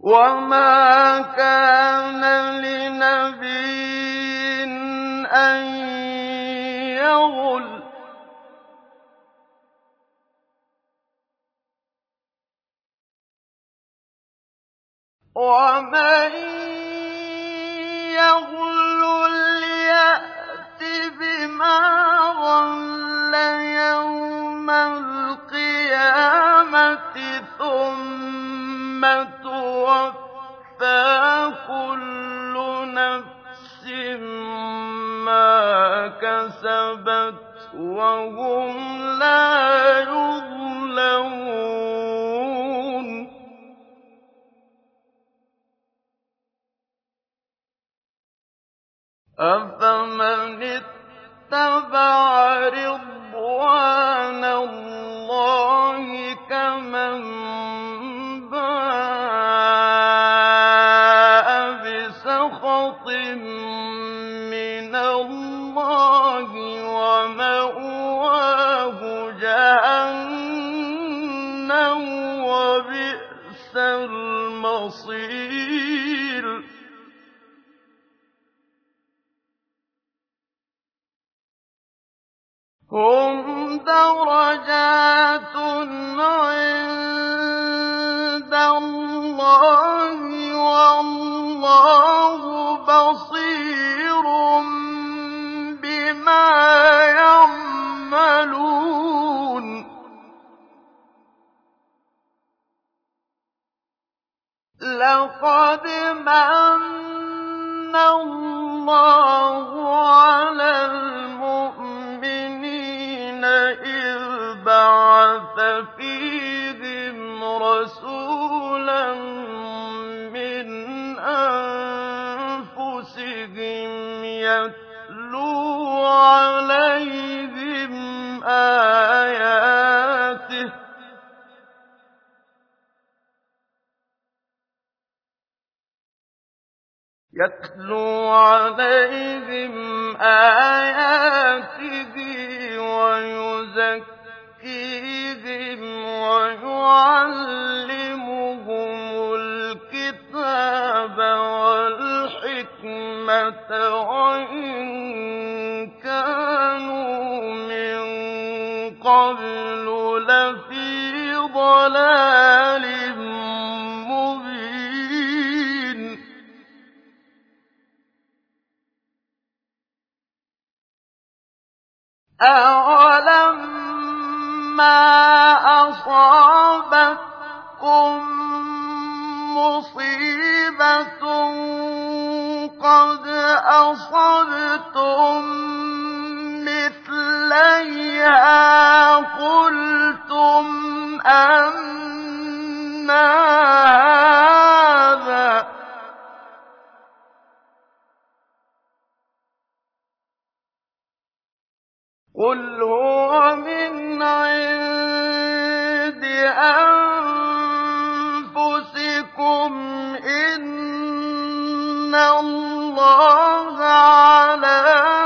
وَمَا كَانَ لِنَبِيٍّ أَن وَمَن بِمَا يَوْمَ الْقِيَامَةِ ثُمَّ تُوَفَّىٰ كُلُّ نَفْسٍ كَسَبَتْ وَهُمْ لَا يُظْلَمُونَ أَفَمَنِ اتَّبَعَ رِضْوَانَ اللَّهِ كَمَن بَاءَ بِسَخَطٍ مِّنَ اللَّهِ وَمَأْوَاهُ جَهَنَّمُ ۖ وَبِئْسَ الْمَصِيرُ هُمْ دَرَجَاتٌ عِندَ اللَّهِ ۗ وَاللَّهُ بَصِيرٌ بِمَا يَعْمَلُونَ. لَقَدْ مَنَّ اللَّهُ عَلَى الْمُؤْمِنِينَ إِذْ بَعَثَ فِيهِمْ رَسُولًا مِّنْ أَنفُسِهِمْ يَتْلُو عَلَيْهِمْ آيَاتِهِ وَيُزَكِّيهِمْ وَيُعَلِّمُهُمُ الْكِتَابَ وَالْحِكْمَةَ وَإِن كَانُوا مِن قَبْلُ لَفِي ضَلَالٍ أَوَلَمَّا أَصَابَتْكُم مُّصِيبَةٌ قَدْ أَصَبْتُم مِّثْلَيْهَا قُلْتُمْ أَنَّىٰ هَٰذَا ۖ قُلْ هُوَ مِنْ عِندِ أَنفُسِكُمْ ۗ إِنَّ اللَّهَ عَلَىٰ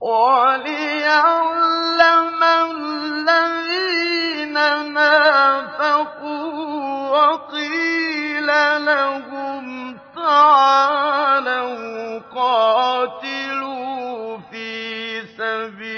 وَلِيَعْلَمَ الَّذِينَ نَافَقُوا وَقِيلَ لَهُمْ تَعَالَوْا قَاتِلُوا فِي سَبِيلِ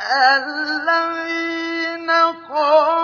الَّذِينَ قَالُوا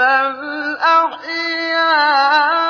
بَلْ أَحْيَاءٌ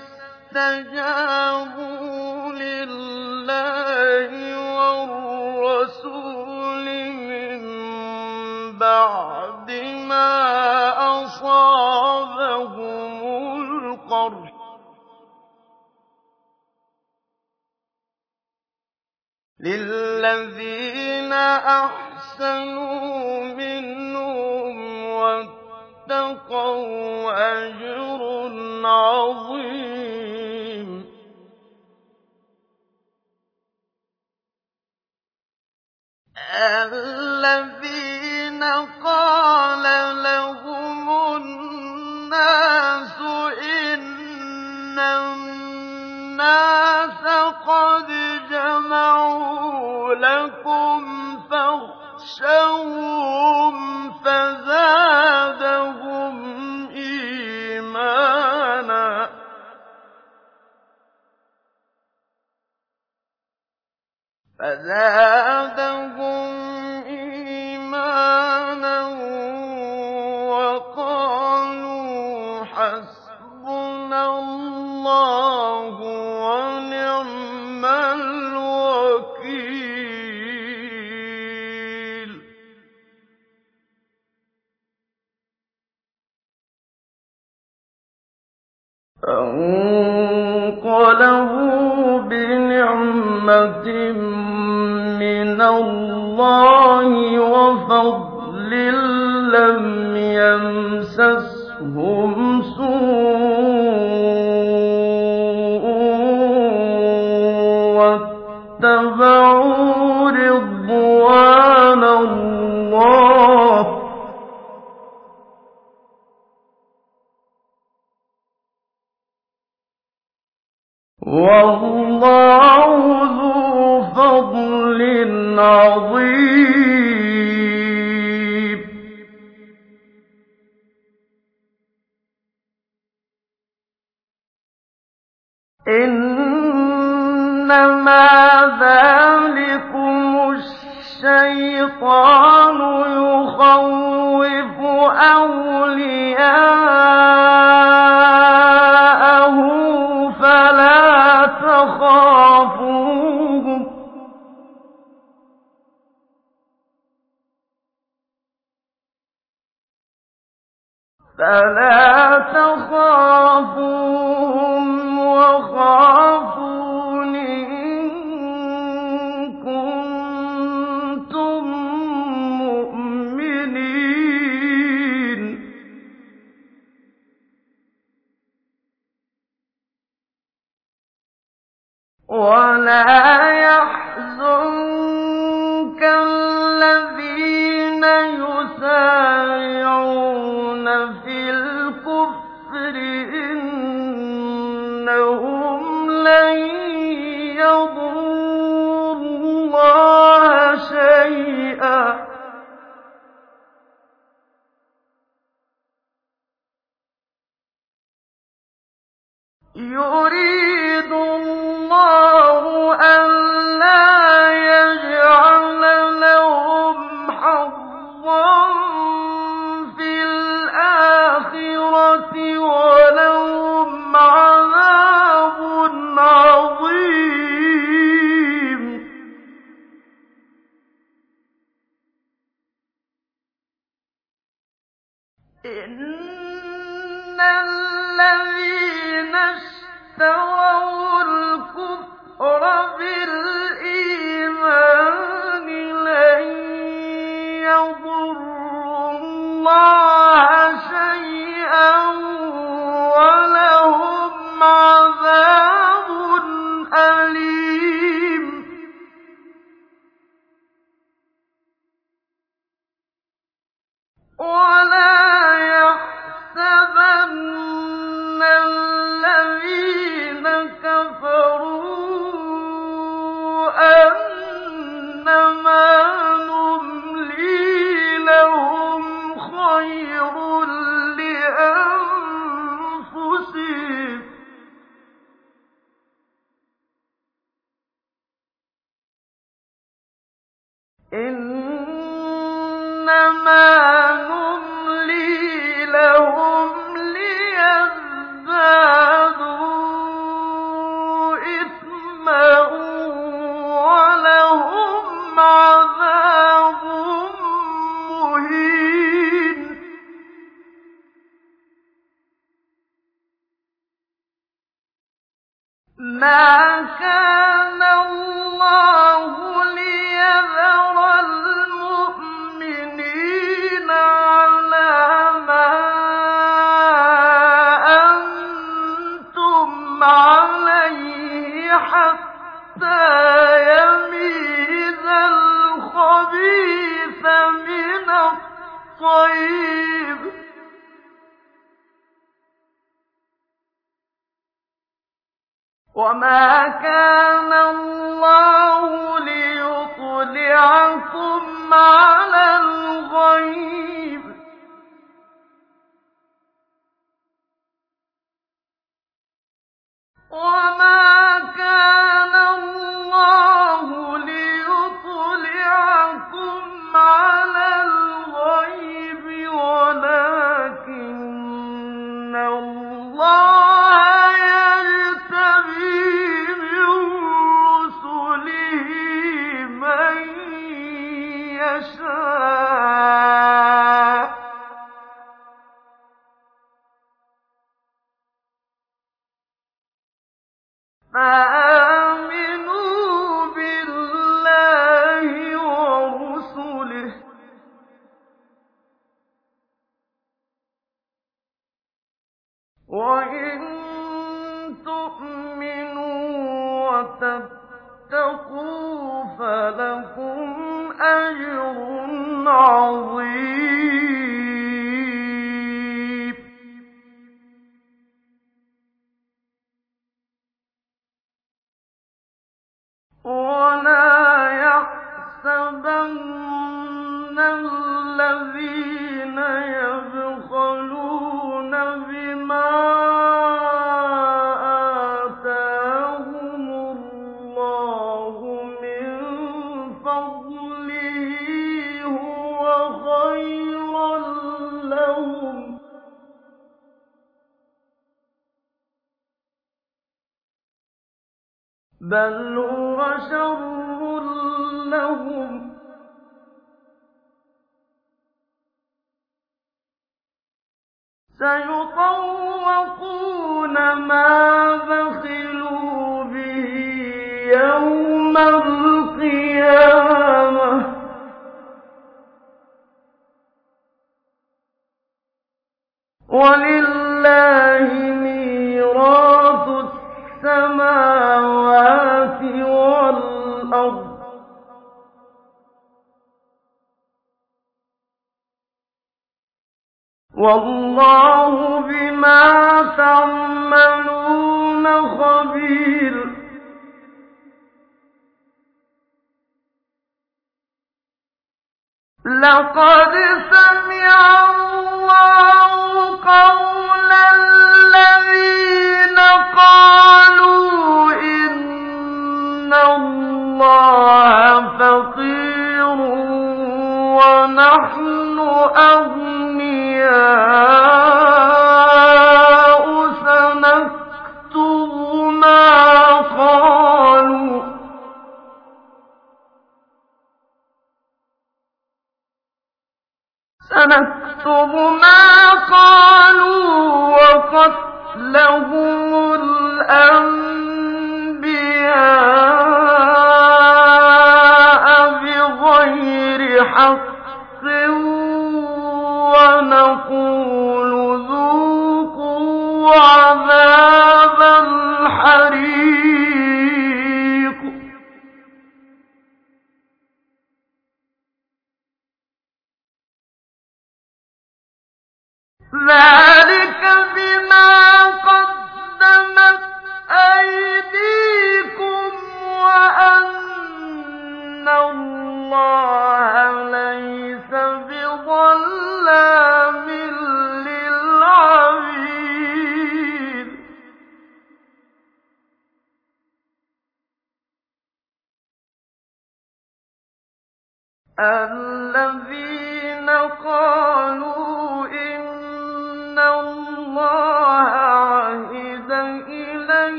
اسْتَجَابُوا لِلَّهِ وَالرَّسُولِ مِن بَعْدِ مَا أَصَابَهُمُ الْقَرْحُ ۚ. لِلَّذِينَ أَحْسَنُوا مِنْهُمْ وَاتَّقَوْا أَجْرٌ عَظِيمٌ. الَّذِينَ قَالَ لَهُمُ النَّاسُ إِنَّ النَّاسَ قَدْ جَمَعُوا لَكُمْ فَاخْشَوْهُمْ فَزَادَهُمْ إِيمَانًا وَقَالُوا حَسْبُنَا اللَّهُ وَنِعْمَ الْوَكِيلُ. فَانقَلَبُوا بِنِعْمَةٍ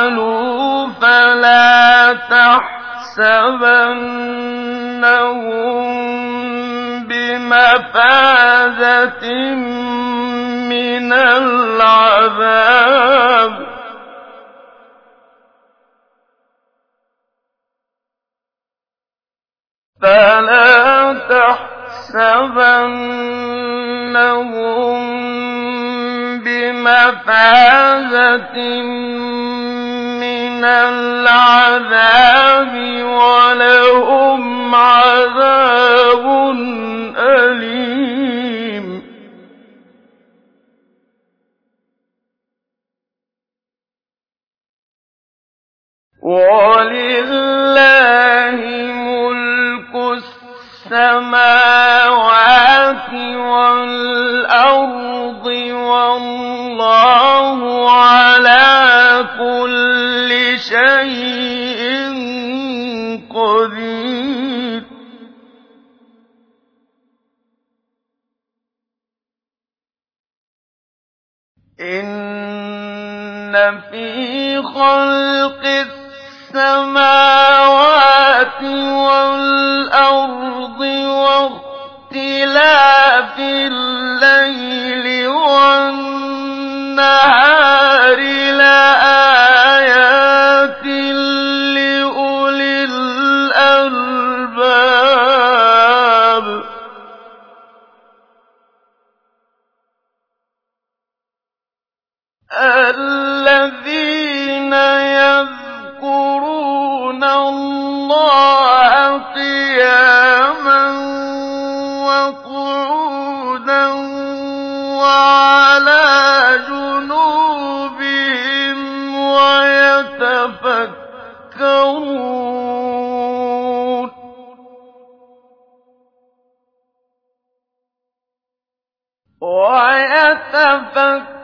فعلوا فلا تحسبنهم بمفازة من العذاب. فلا تحسبنهم بمفازة من من العذاب ولهم عذاب أليم ولله ملك السماوات والأرض والله على كل شيء قدير. إن في خلق السماوات والأرض واختلاف الليل والنهار لآيات الذين يذكرون الله قياما وقعودا وعلى جنوبهم ويتفكرون ويتفكرون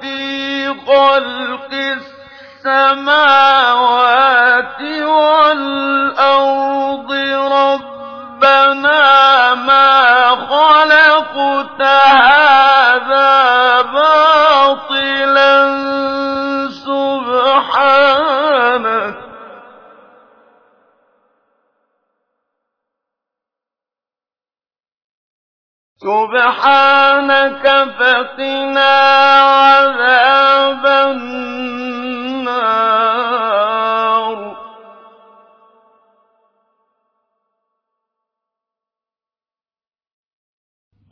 في خلق السماوات والأرض ربنا ما خلقت هذا باطلا سبحانك سبحانك فقنا عذاب النار.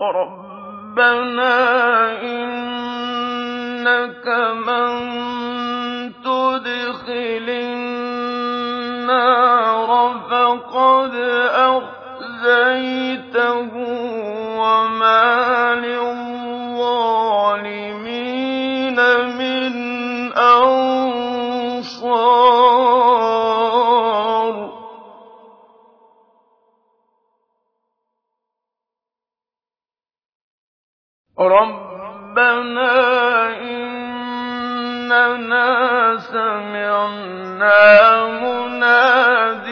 ربنا إنك من تدخل النار فقد أخزيته وما للظالمين من أنصار ربنا إننا سمعنا مناديا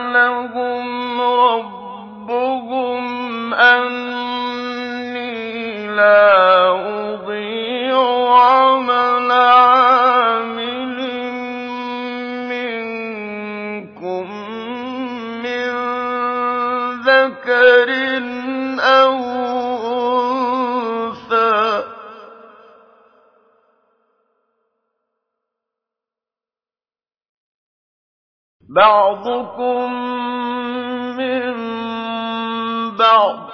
بعضكم من بعض.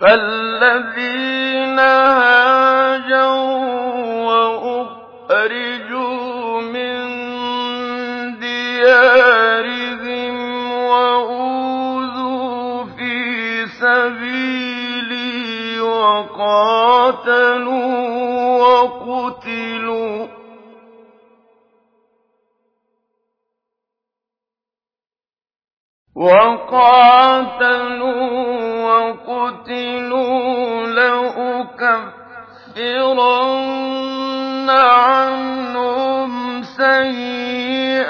فالذين وقاتلوا وقتلوا لأكفرن عنهم سيئاتهم.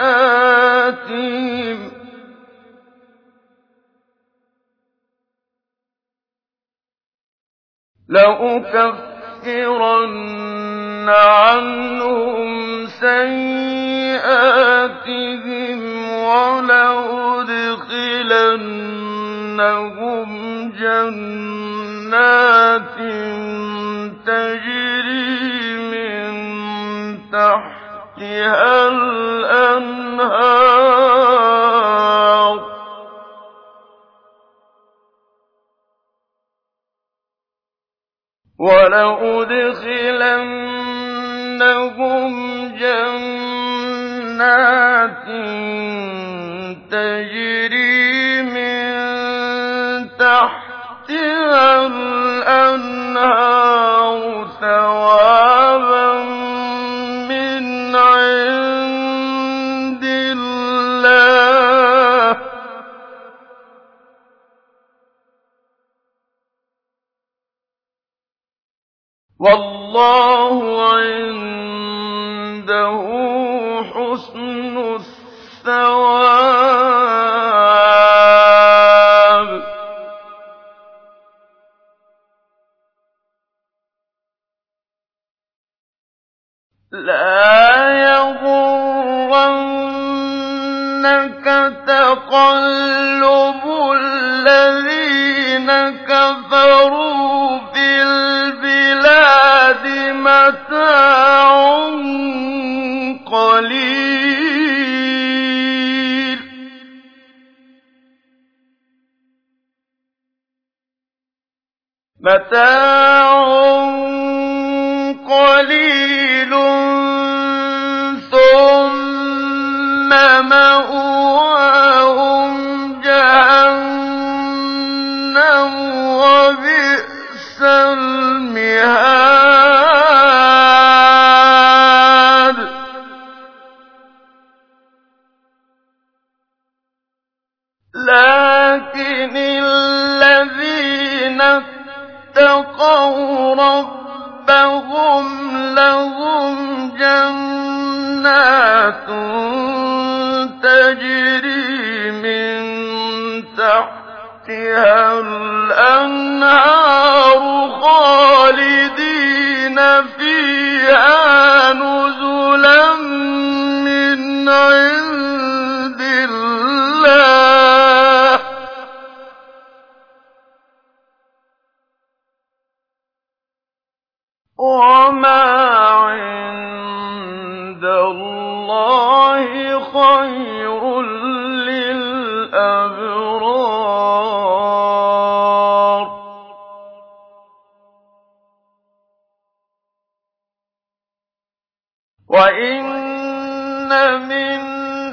لأكفرن عنهم سيئاتهم. ولأدخلنهم جنات تجري من تحتها الأنهار. وَلَأُدْخِلَنَّهُمْ جَنَّاتٍ تَجْرِي مِن تَحْتِهَا الْأَنْهَارُ ثَوَابًا مِّنْ عِندِ اللَّهِ ۗ. وَاللَّهُ عِندَهُ حُسْنُ الثَّوَابِ. لَا يَغُرَّنَّكَ تَقَلُّبُ الَّذِينَ كَفَرُوا فِي الْبِلَادِ ۖ مَتَاعٌ قَلِيلٌ ثُمَّ مَأْوَاهُمْ تَجْرِي مِن تَحْتِهَا الْأَنْهَارُ خَالِدِينَ فِيهَا نُزُلًا مِّنْ عِندِ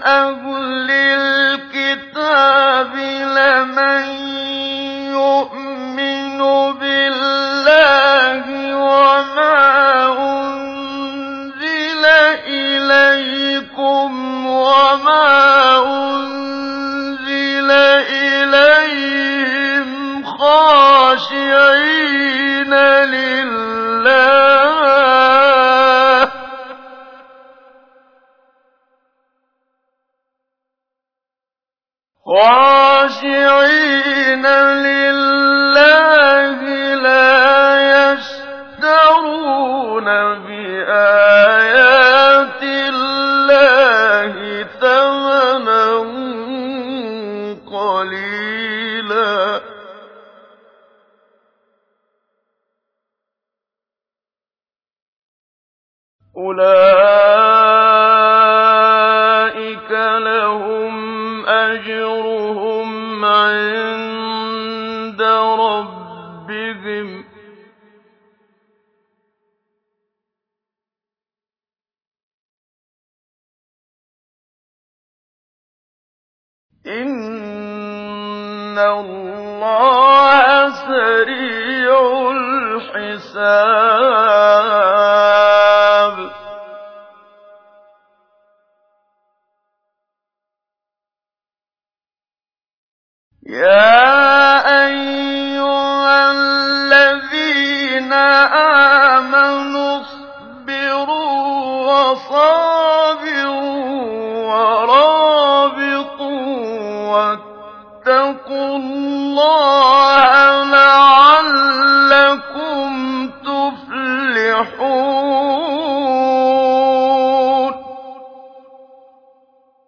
أَهْلِ الْكِتَابِ لَمَن